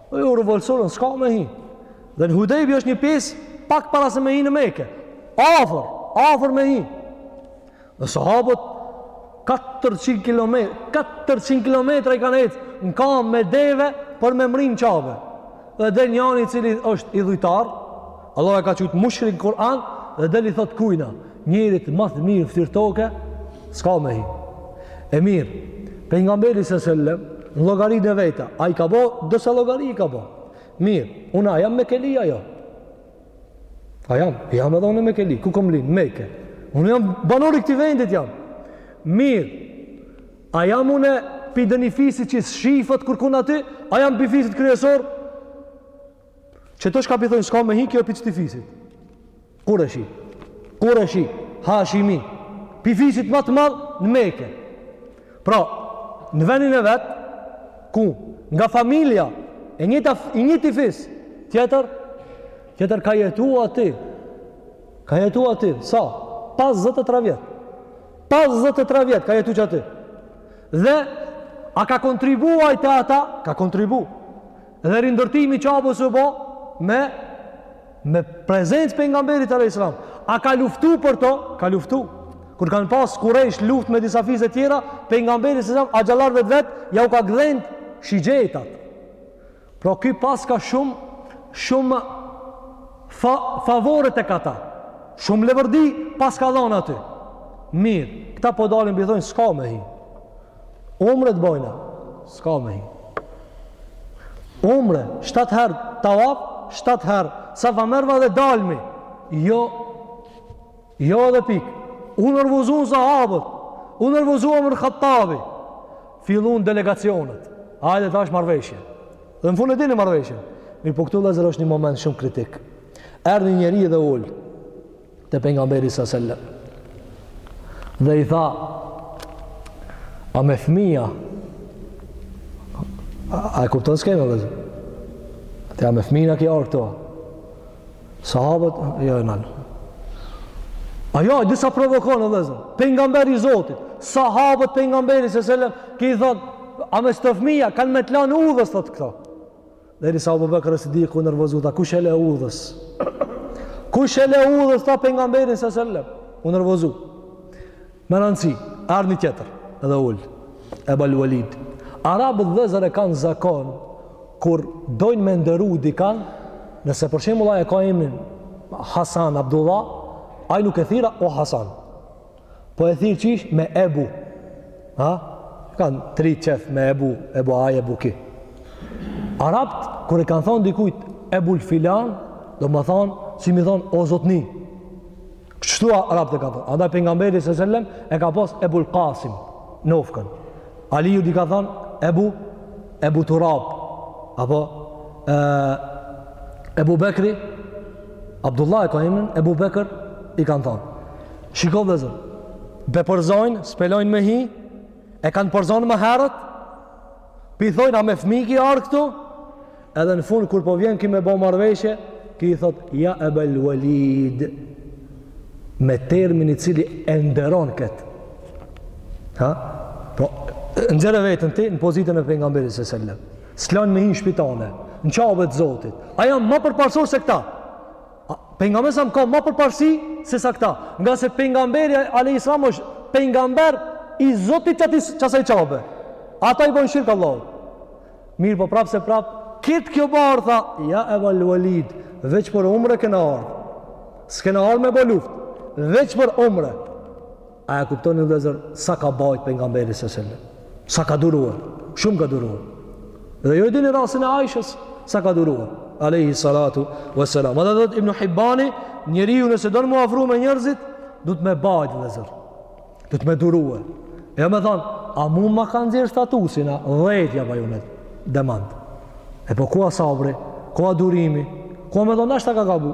O ju revolsonë, s'ka me hi. Dhe në Hudejbi është një pjesë pak para se me hi në Meke. Afër, afër me hi. Dhe sahabët 400 km, 400 km i kanë hecë në kam me deve për me mri në Qabe. Dhe dhe njani cili është idhujtar, Allahu e ka qujtë mushrik në Kur'an dhe del i thot kujna, njerit ma të mirë fytyrë toke, s'ka me hi. E mirë, pejgamberi se sellem, në llogaritë e veta ai ka bo, disa llogari i ka bo. Mirë, unë a jam mekeli a jo? A jam, jam edhe unë mekeli, ku kom lindë, Meke. Unë jam banor i këtij vendit jam. Mirë, a jam unë pi ndonji fisit që s'shifet kërkun aty, a jam pi fisit kryesor? Qëta shka pi thojnë, s'ka me hi, ky o pi qëtij fisit. Kurejshi. Kurejshi. Hashimi. Pi fisit ma të madh në Meke. Pra, në venin e vet, ku nga familja i njëjti fis, tjetër, tjetër ka jetu aty. Ka jetu aty. Sa? 53 vjetë. 53 vjetë ka jetu qaty. Dhe, a ka kontribu ai te ata? Ka kontribu. Dhe rindërtimi i Qabës u bë me me prezencë pejgamberit alayhis salam. A ka luftu për to? Ka luftu. Kur kanë pas Kurejsh luftë me disa fise tjera, pejgamberi alayhis salam axhallarëve të vet jau ka gdhend shigjetat. Pra ky paska shumë shumë fa, favore tek ata. Shumë levërdi paska dhanë aty. Mirë, këta po dalin pi thonë s'ka me hi. Umre të bojna. S'ka me hi. Umre, shtatë herë tavaf, shtatë herë Safa Merva dhe dalmi. Jo, jo edhe pik. U nervozun sahabët, u nervozu Omer Hattabi. Fillun delegacionet. Hajde tash marrëveshje. Dhe në fund e dini marrëveshjen. Mirëpo këtu vllezër është një moment shumë kritik. Erdh një njeri dhe u ul. te pejgamberi sa selam dhe i tha a me fëmija a e kupton skenën vllezër tha a me fëmija ki ardhë këto sahabët jo e nalë a jo, di sa provokon vllezër pejgamberi zotit sahabët pejgamberi sa selam ky i thot a me qëto fëmija kanë me t'lanë udhës thot këto Derisa Abu Bekr Sidiku u nervozu tha kush e le udhës? Kush e le udhës tha pejgamberin sa selam? U nervozu. Me rëndësi, erdh ni tjetër edhe u ul. Ebal Walid. Arabët vllezër e kanë zakon kur dojnë me nderu dikan, nëse për shembull ai ka emrin Hasan Abdullah, ai nuk e thirr o Hasan. Po e thirr qish me ebu. Ha? Kanë tri qef me ebu, ebu ai, ebu ki. Arabt, kur e kanë thonë dikujt ebul filan, domethonë, si me i thonë, o zotni. Kështu arabt e kanë thonë. Andaj pejgamberi së sellem, e ka pas Ebul Kasim nofkën. Alijut i ka thonë, ebu, Ebu Turab. Apo, e, Ebu Bekri, Abdullah e ka emën, Ebu Bekër, i kanë thonë. Shiko vëllezër, po e përzojnë, s'pe lojnë me hi, e kanë përzonë më herët, p'i thojnë, a me fmi ki ardh këtu, edhe në fund, kur po vjen ki me bo marrëveshje, ki i thotë, ja Ebel Velid, me termin i cili e nderon këtë. Ha? Po, nxjerre veten ti, në pozitën e pejgamberit së sellem. S't'lanë me hi në shpi tane, në Qabe t'Zotit. Ai a ma përparsor se këta. Pejgamberi sa ka më përparësi se sa këta, ngase pejgamberi alayhis salam është pejgamber i Zotit t'qasaj Qabe. Ata i bojnë shirk Allahut. Mirëpo prapë se prapë, këtë kjo barë, tha, ja Ebel Velid, veç për umre kena ardh. S'kena ardh me bo luft, veç për umre. A e kuptoni vëllezër sa ka bajt pejgamberi sallallahu alajhi wasallam? Sa ka duruar? Shumë ka duruar. Dhe ju e dini rastin e Aishës, sa ka duruar? Alayhi salatu wassalam. Dhe thot Ibn Hibani, njeriu nëse don mu afru me njerëzit, duhet me bajt vëllezër. Duhet me duruar. E jo me thon, a mu ma ka nxjerr statusin, a dhetë ja baj unë demant. E po ku a sabri, ku a durimi, ku a me thonë, nashta ka gabu.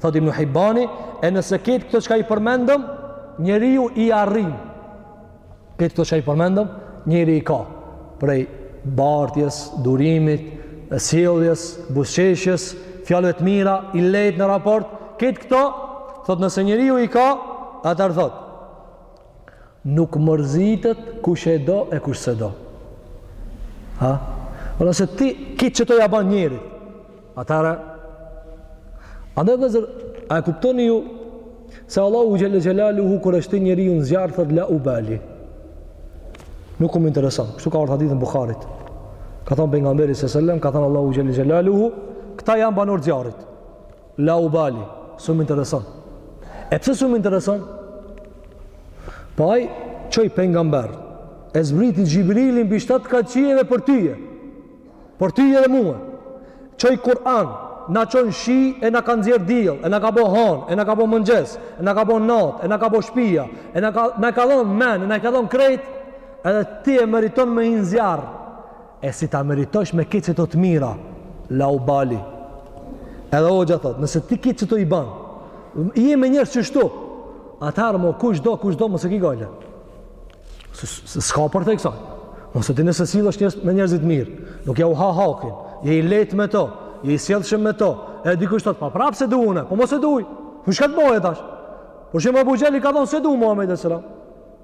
thot Ibn Hibani, e nëse ketë këto çka i përmendëm, njeriu i arrin. Ketë këto çka i përmendëm, njeriu i ka prej bartjes, durimit, sjelljes, buzëqeshjes, fjalëve të mira, i lehtë në raport, ketë këto, thot nëse njeriu i ka, atherë thot. Nuk mërzitet kush e do e kush s'e do. Ha? Por nëse ti kitë që të ja banë njerit, atherë, andaj vëllezër, a e kuptoni ju, se Allahu xhel-le xhelaluhu kur e shti njeriun n'zjarr, thot la ubali. Nuk um intereson, kështu ka ardh hadithi n'Buharit. Ka thonë pejgamberi së sellem, ka thonë Allahu xhel-le xhelaluhu, këta janë banor t'zjarrit. La ubali, s'um intereson. E pse s'um intereson? Po ai çoi pejgamber. E zbriti Xhibrilin mbi shtat kat qiejve për tyje. Për tyje dhe mua. Çoi Kur'an, na çon shi e na ka nxjerr diell, e na ka bë hanë, e na ka bë mëngjes, e na ka bë natë, e na ka bë shtëpia, e na ka na ka dhënë men, e na ka dhënë krejt, edhe ti e meriton me hi n'zjarr. E si ta meritojsh me këqëto të mira, la ubali. Edhe hoxha thot, nëse ti këqëto i ban, je me njerëz qështu, atëherë mo kush do, kush s'do, mos e ki gajle. S'ka përtej kësaj. Mo se ti nëse sillesh me njerëzit mirë, nuk jau ha hakin, je i letë me to, je i sjellshëm me to, e dikush thot, pa prapë s'e du une, po mos e duj, ku çka të boj e tash? Për shembull Ebu Xhehli ka thonë, s'e du Muhammedin alejhi selam,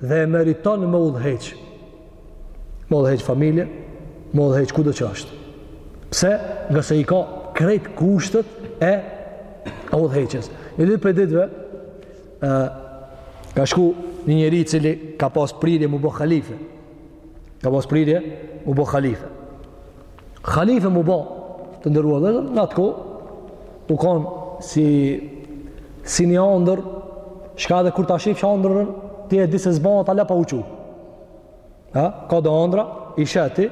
dhe e meriton me udhëheq me udhëheq familje me udhëheq kudo që është pse nga se i ka krejt kushtet e udhëheqës një ditë prej ditëve e, ka shku një njeri cili ka pas prirje mu bo khalife ka pas prirje mu bo khalife Khalife mu bo, të nderuar edhe në atë kohë, u konë si, si një andërr, shka edhe kur ta shif andrrën, ti e di se s'bahet ala pa u çu. Ha? Ka do andrra, i sheh ti,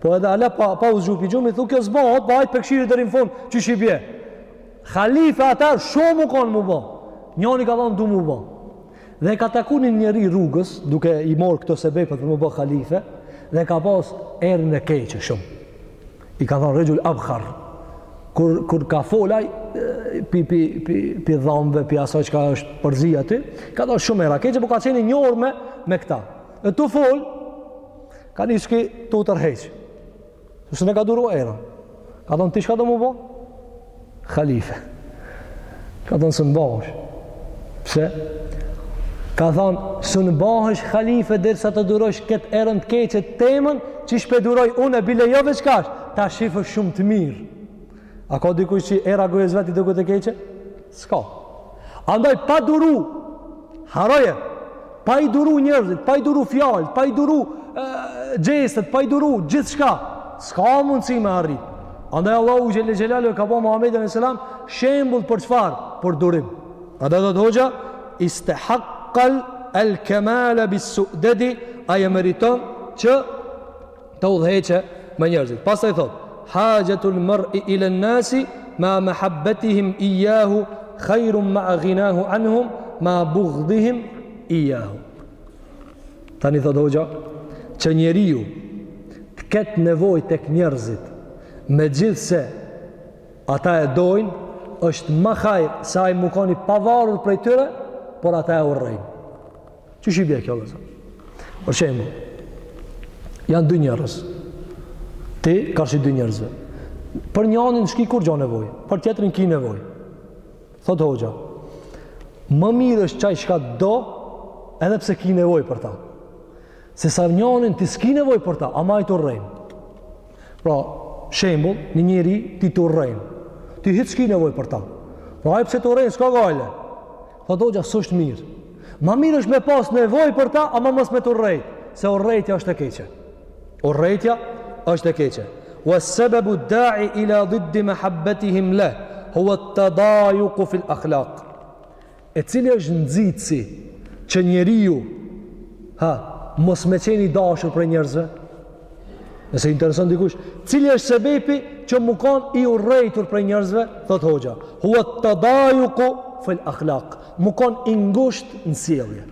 po edhe ala pa, pa u zgju pi gjumi, thu kjo s'bahet, po hajt pe kshyri deri n'fund, qysh i bje. Khalife atëher shumë u konë mu bo, njani ka thonë du mu bo. Dhe e ka taku një njeri rrugës, duke i morë këto sebepet për me u bo khalife, dhe ka pas erën e keqe shumë. I ka thonë rexhul abkhar, kur, kur ka folaj, pi, pi, pi, pi dhamve, pi asaj çka është përzi aty, ka dhonë shumë erë të keqe, po ka qenë një orë me, me këta. E tu folë, ka nis ky tu u tërheq. Sepse nuk e ka duru erën. Ka thonë, ti shka do mu bo? Khalife. Ka thonë, së në bash. Pse? Ka thonë, s'un bahesh khalife derisa ta durojsh këtë erën të keqe temen, që s'pe duroj unë e bile jo veç çka është, ta shifësh shumë të mirë. A ka dikush që era e gojës vet i doket e keqe? S'ka. Andaj pa duru harroje. Pa i duru njerëzit, pa i duru fjalët, pa i duru gjestet, pa i duru gjithçka. S'ka mundësi me arrit. Andaj Allahu xhelle xhelaluhu e ka bo Muhamedin alayhis salam shembull për çfarë? Për durim. Andaj thotë hoxha istahaqqal al-kamal bis-su'dadi, ai meriton që të udhëheqë me njerëzit pastaj thotë hajatul mar'i ila an-nasi ma mahabbetihim iyahu khairun ma ghinahu anhum ma bughdihim iyahu tani thotë hoxha që njeriu të ketë nevojë tek njerëzit megjithse ata e dojnë është ma hajr se ai me kon i pavarur prej tyre por ata e urrejnë Qysh i bje kjo dhe zërë? Për shembull, janë dy njerëz. Ti, karshi dy njerëzve. Për njanin, s'ki kurgjo nevojë. Për tjetrin, ki nevojë. Thotë hoxha, më mirë është qaj çka do, edhe pse ki nevojë për ta. Sesa njanin, ti s'ki nevojë për ta, ama ai të urren. Pra, shembull, një njeri ty të urren. Ti hiç s'ki nevojë për ta. Pra, ai pse të urren, s'ka gajle. Thotë hoxha s'është mirë. Ma mirë është me pas nevojë për ta, ama mos me të urrejt, se urrejtja është e keqe. Urrejtja është e keqe. Wa sebebu da'i ila dhiddi mehabbetihim leh, hua et-tedajuku fil akhlak. E cili është nxitësi që njeriu, ha, mos me qenë i dashur prej njerëzve, Nëse intereson dikush, cili është sebebi që mu kanë i urrejtur prej njerëzve, thotë hoxha, hua et-tedajuku fil akhlak, mu kanë i ngusht në sjellje.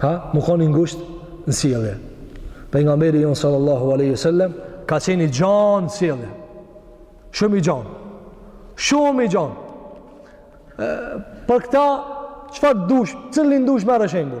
Ha, mu kanë i ngusht në sjellje. Pejgamberi jonë sallallahu alejhi ve sellem, ka qenë i gjanë në sjellje. Shumë i gjanë. Shumë i gjanë. Për këta, çfarë dush, cilin dush merre shembull?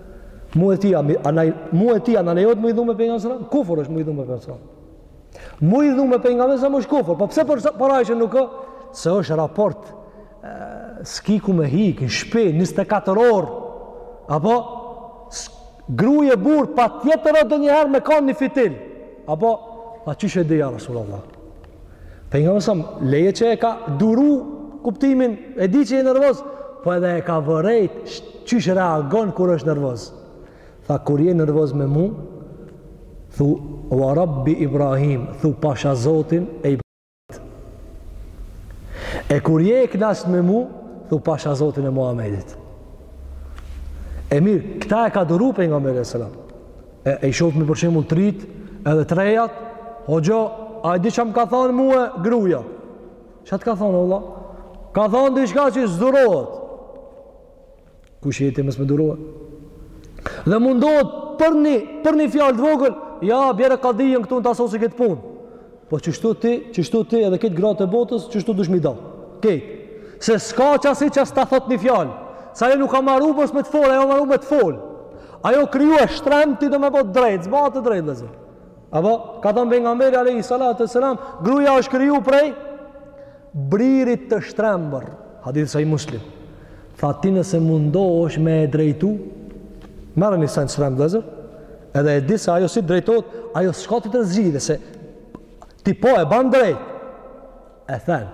Mu e ti, a, a, a, mu e ti, a, a, a, a, a, a, a, a, a, a, Mu i dhu me pejgamberin alejhi selam është kufër, po pse për Ajshen nuk ka? Se është raport s'ki ku me hik, në shpi, 24 orë, apo gru e burrë, patjetër o ndonjëherë me kanë një fitil, apo, a qysh e di, ja, Rasulullah, Pejgamberi alejhi selam, leje që e ka duru kuptimin, e di që je nervoz, po edhe e ka vërejt qysh reagon kur është nervoz. Tha, kur je nervoz me mu, thu, ua Rabbi Ibrahim, thu, pasha Zotin e Ibrahimit. E kur je e knaqun me mu, thu, pasha Zotin e Muhammedit. E mirë, këta e ka duru pejgamberi alejhi selam. e, e i shohim për shembull të ritë edhe të rejat hoxhë a e di ça më ka thonë mue gruja ça të ka thonë vallah ka thonë diçka që s'durohet ku shë jetë e mos me durohet dhe mundohet për një, për një fjalë të vogël ja bjere kadijën këtu me ta sosë këtë punë Po qështu ti, qështu ti edhe krejt gratë e botës, qështu dush me i da. Krejt. Se s'ka qasi që s'ta thotë një fjalë. Se ajo nuk o maru mos me të fol, ajo maru me të fol. Ajo kriju e shtremtë ti do me bo drejt, s'bahet drejt vëzë. Apo ka thënë pejgamberi alejhi salatu ve selam, gruaja është kriju prej bririt të shtrembër hadith sahih muslim tha ti nëse mundohesh me e drejtu merre një sen shtrembë vllezër edhe e di se ajo s'drejtohet ajo s'ka tjetër zgjidhje se ti po e ban drejt e then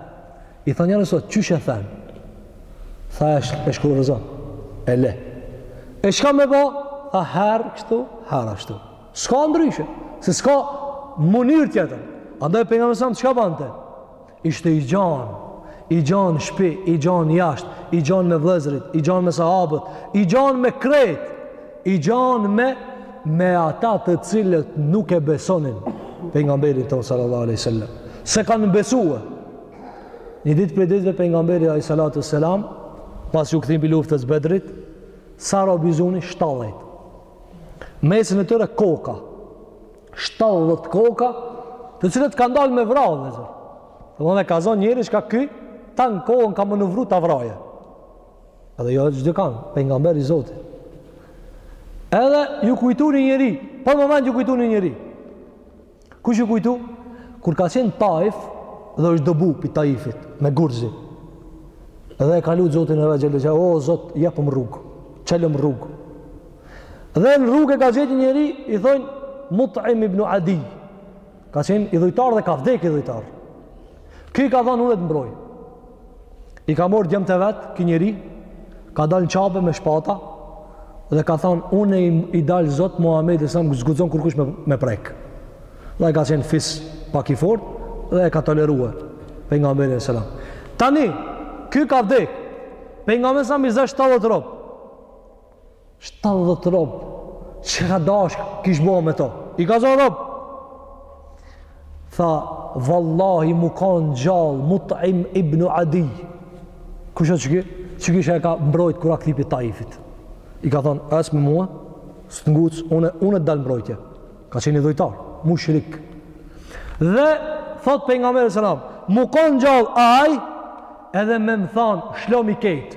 i tha njëri sot qysh e then tha e, sh e shkurorëzon e le e çka me ba tha herë kështu herë ashtu s'ka ndryshe se s'ka mënyrë tjetër andaj pejgamberi selam çka bante Ishte i gjanë, i gjanë n'shpi, i gjanë jashtë, i gjanë me vllezrit, i gjanë me sahabët, i gjanë me krejt, i gjanë me, me ata të cilët nuk e besonin pejgamberin tonë sallallahu aleyhi sallam. S'e kanë besue. Një ditë prej ditëve pejgamberi aleyhi sallatu sallam, pasi u kthy prej luftës Bedrit, sa rob i zuni 70. Mesin e tyre koka, 70 koka të cilët kanë dalë me vra vllezër. Dhe dhe ka zonë njeri çka ky, tanë kohën ka menu ta vraje. Edhe jo çdokan, pejgamberin e zotit. Edhe ju kujtu një njeri, për moment ju kujtu një njeri. Kush ju kujtu? Kur ka qenë n'Taif dhe është dëbu prej Taifit, me gurë. Edhe e ka lut zotin e vetë gjelë, o zot, jepëm rrugë, çelëm rrugë. Dhe në rrugë ka gjetë një njeri, i thonë Mut'im ibn Adi. Ka qenë idhujtar dhe ka vdekë idhujtar. Ky i ka thënë unë të mbroj. I ka marrë djemtë e vet, ky njeri ka dalë në Qabe me shpata dhe ka thënë unë i, i dal zot Muhamedit dhe s'guxon kurkush me, me e prek. Dhe ka qenë fis pak i fort dhe e ka toleruar pejgamberin selam. Tani ky ka vdekë. Pejgamberi selam i zë 70 robë. Shtatëdhjetë rob, që ka dash kish bo me to? I ka zonë rob. Tha, vallahi m'u kanë gjallë, Mut'im ibnu Adi. Kush o qiky? Qiky si e ka mbrojt kur e ka lyp prej Taifit? I ka thonë, ec me mua, s'të ngucin, unë, unë të dal mbrojtje. Ka qenë idhujtar, mushrik. Dhe, thot pejgamberi selam, m'u kanë gjallë aj, edhe me më thanë, lshomi krejt.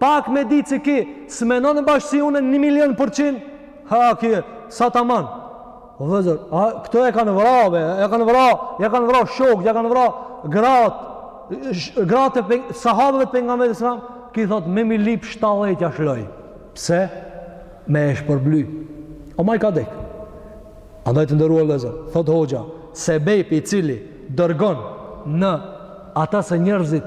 Pak me ditë se ky s'menon në bashkë si unë një milion përqind, ha ky sa taman. O vëllezër, a këto e kanë vrarë be, ja kanë vrarë, ja kanë vrarë shokët, ja kanë vrarë gratë, gratë e peng, sahabëve të pejgamberit selam ky thot me mi lip 70 ja lshoj. Pse? Me e shpërbly. O m'i ka vdek. Andaj të nderuar vllezër, thot hoxha, sebepi i cili dërgon në ata se njerëzit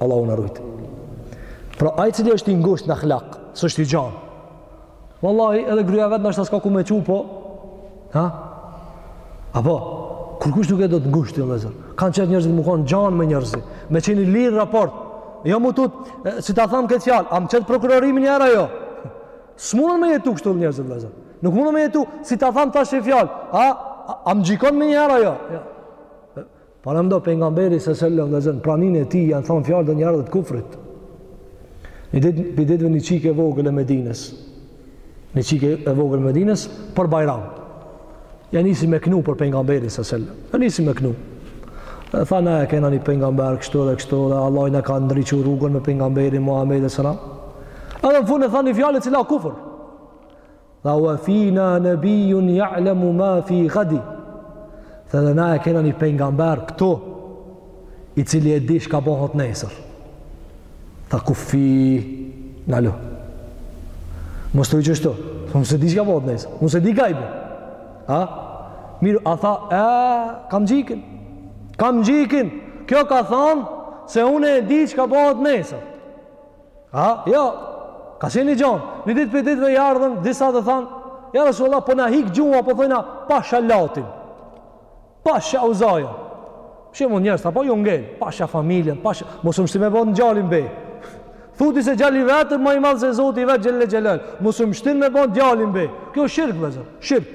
Allahu na rujt. Pra ai cili është i ngushtë në akhlak, s'është i gjan. Wallahi edhe gruaja e vet ndoshta s'ka ku me çu po. Ha? Apo kurkush nuk e do të ngushtin vëllezër. Kanë qef njerëzit me kon gjan me njerëzit, me qenë i lirë raporti. Jo me u tut, si ta tham këtë fjalë, a m'qet n'prokurori menjëherë a jo. S'mundën me jetu kështu njerëzit vëllezër. Nuk mundën me jetu si ta tham tash fjalë. A m'gjykon menjëherë a jo. Paramendo pejgamberi s.a.s. vëllezër n'praninë e tij janë thënë fjalë nganjëherë të kufrit. Një ditë prej ditëve një çikë e vogël e Medinës. Një çikë e vogël e Medinës për Bajram. Ja nisi me knu për pejgamberin s.a.s. Ja nisi me knu. Dhe tha na e kena një pejgamber kështu dhe kështu dhe Allahu na ka ndriçuar rrugën me pejgamberin Muhammed sallallahu alaihi wasallam. Edhe në fund e tha një fjalë e cila kufër. Tha wa fina nabiyun ya'lamu ma fi ghadi. Tha dhe na e kena një pejgamber këtu i cili e di çka bëhet nesër. Tha kufi na lu. Mos thuj kështu. Unë s'e di çka bëhet nesër. Unë s'e di gajbin. A? Mirë, a tha, e, kamxhikin. Kamxhikin. Kjo ka thonë se unë e di çka bëhet nesër. A, jo, ka qenë i gjanë. Një ditë prej ditëve i erdhën, disa dhe thanë, ja Resulullah, po na hik gjuha, po thojna, pasha Latin, pasha Uzajën. Shembull njerëz, apo ju ngel, pasha familjen, pasha, mos më shti me bo djalin be. Thu ti se djali i vet, ma i madh se Zoti i vet xhele xhelaluhu. Mos më shti me bo djalin be. Kjo shirk, vëllezër, shirk.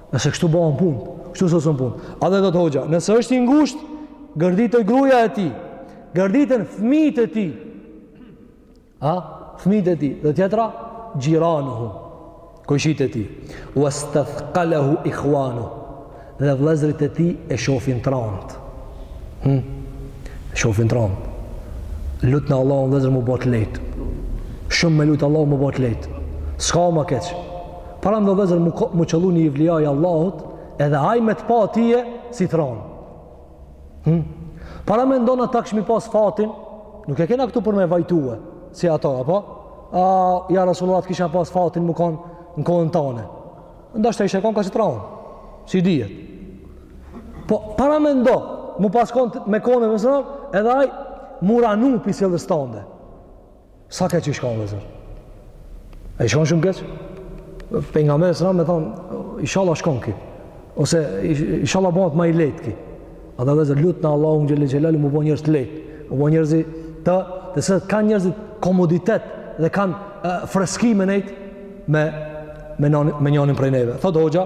Nëse kështu bëhen punët, kështu sosen punët. Edhe thotë hoxha, nëse është i ngusht, gërditet gruja e tij, gërditen fmit e tij, a, fmit e tij, dhe tjetra, xhiranuhu, kojshit e tij, uestethkalehu ikhuanuhu, dhe vllezrit e tij e shofin t'rantë. Hmm? Shofin t'rantë. Lutna Allahun, vllezër, me u bo të lejtë. Shumë me lut Allahun, me u bo të lejtë. S'ka ma keq. Paramendo vëllezër me u qëllu një evlija i Allahut, edhe ai me të pa tije si të ranë. Hmm? Paramendo na ta kishmi pas fatin, nuk e kena këtu për me vajtue, si ato, apo? A, ja Rasulullah ta kisha pas fatin me konë në kohën tane. Ndoshta ishe konë ka si të ranë, s'dihet. Po, paramendo, me pas konë n'kohën e pejgamberit s.a.s., edhe ai me u ranu pi sjelljes tande. Sa keq i shkon vëllezër? A i shkon shumë keq? Pejgamberi s.a.s. me thonë, ishalla shkon ky. Ose ishalla bëhet ma i lejtë ky. Edhe vëllezër lutna Allahun xhele xhelaluhu, me u bo njerëz të lejtë. Me u bo njerëz të, te cilët kanë njerëzit komoditet dhe kanë freski me nejt me, me, me njanin prej neve. Thotë hoxha,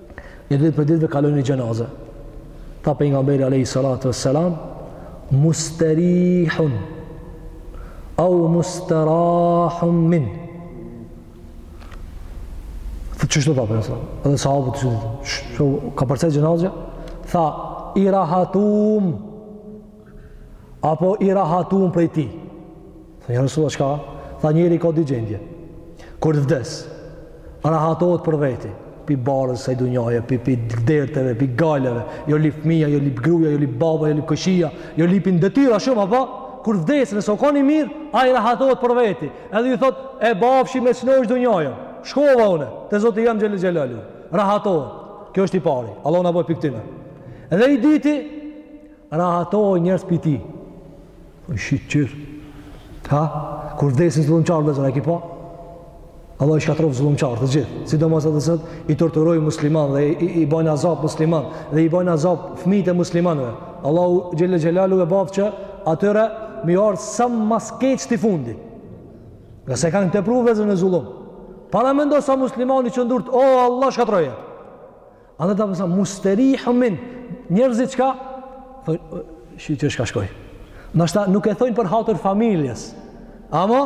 Një ditë prej ditëve kaloi një xhenaze. Tha pejgamberi alayhi salatu wassalam, "Mustarihun au mustarahun minh." Tha çu do ta bëj sa? Edhe sahabët çu çu ka përcjell xhenaze? Tha i rahatum Apo i rahatum prej tij. Tha ja Resulullah çka? Tha njeri ka dy gjendje. Kur të vdes, rahatohet për veti, pi barrës së dunjaje, pi pi derteve, pi gajleve, jo lip fëmija, jo lip gruja, jo lip baba, jo lip kojshia, jo lipin detyra shumë apo? Kur vdes nëse u kanë i mirë, ai rahatohet për veti. Edhe i thot e bafshi me shnosh dunjaja. Shkova unë te Zoti jem xhelel xhelalu. Rahatohet. Kjo është i pari. Allahu na bëftë pi këtyne. Dhe i dyti, Rahatohen njerëz pi tij. Po shyqyr. Ha? Kur vdesin zullumqar vllazën e ki pa? Allah i shkatrroftë zullumqarët të gjithë. Sidomos ata sot i torturojnë muslimanët dhe i, i bajnë azab muslimanët dhe i bajnë azab fëmijët e muslimanëve. Allahu xhelle xhelalu e bëftë që atyre me i ardh sa ma s'keqti fundi. Ngase e kanë tepru vllazën me zullum. Paramendo sa muslimani çon durët, o Allah shkatrroje. Ata ta përsa, musterahun minh, njerëzit çka, thonë, shyqyr që shkoi. Ndoshta nuk e thojnë për hatër familjes. Amo,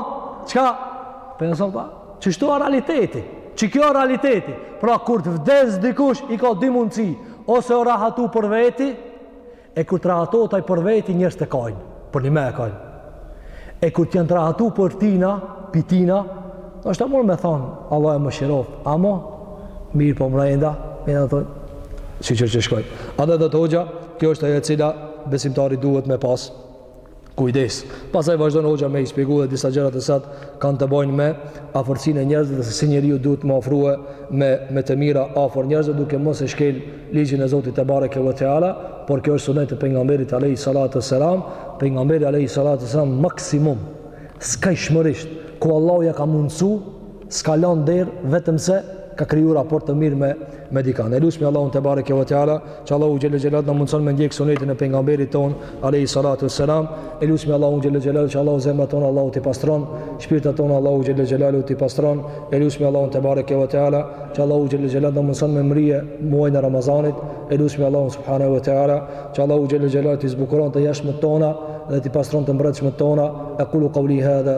çka, për nësëm, pa, qështu a realiteti, qëkjo a realiteti. Pra, kur të vdes dikush, i ka dy mundësi, ose o rahatu për veti, E kur të rahatohet aj për veti njerëzit e kajnë, përnime e kajnë. E kur të janë të rahatu për tina, pi tina, ndoshta munen me thanë, Allah e mëshiroftë, amo, mirëpo mrenda, mrenda thonë, shyqyr që shkoi. A dhe dhe tha hoxha, kjo është ajo e cila besimtari duhet me pasë, Kujdes. Pastaj vazhdon hoxha me i shpjegu dhe disa gjëra të cilat kanë të bëjnë me afërsinë e njerëzve dhe se si njeriu duhet me u afru me me të mira afër njerëzve duke mos e shkel ligjin e Zotit tebareke ve teala, por kjo është sunet e pejgamberit alayhi salatu selam, pejgamberi alayhi salatu selam maksimum skajshmërisht ku Allahu ja ka mundsu s'ka lanë derë vetëm se ka kriju raport të mirë me me dikan. Ne lutemi Allahun tebareke ve teala, që Allahu xhelel xhelal na mundson me ndjek sunetin e pejgamberit ton, alayhi salatu wassalam. Ne lutemi Allahun xhelel xhelal që Allahu zemrat tona Allahu t'i pastron, shpirtat tona Allahu xhelel xhelal t'i pastron. Ne lutemi Allahun tebareke ve teala, që Allahu xhelel xhelal na mundson me mrri muajin e Ramazanit. Ne lutemi Allahun subhanahu ve teala, që Allahu xhelel xhelal t'i zbukuron të jashtmet tona dhe t'i pastron të mbrendshmet tona. Aqulu qawli hadha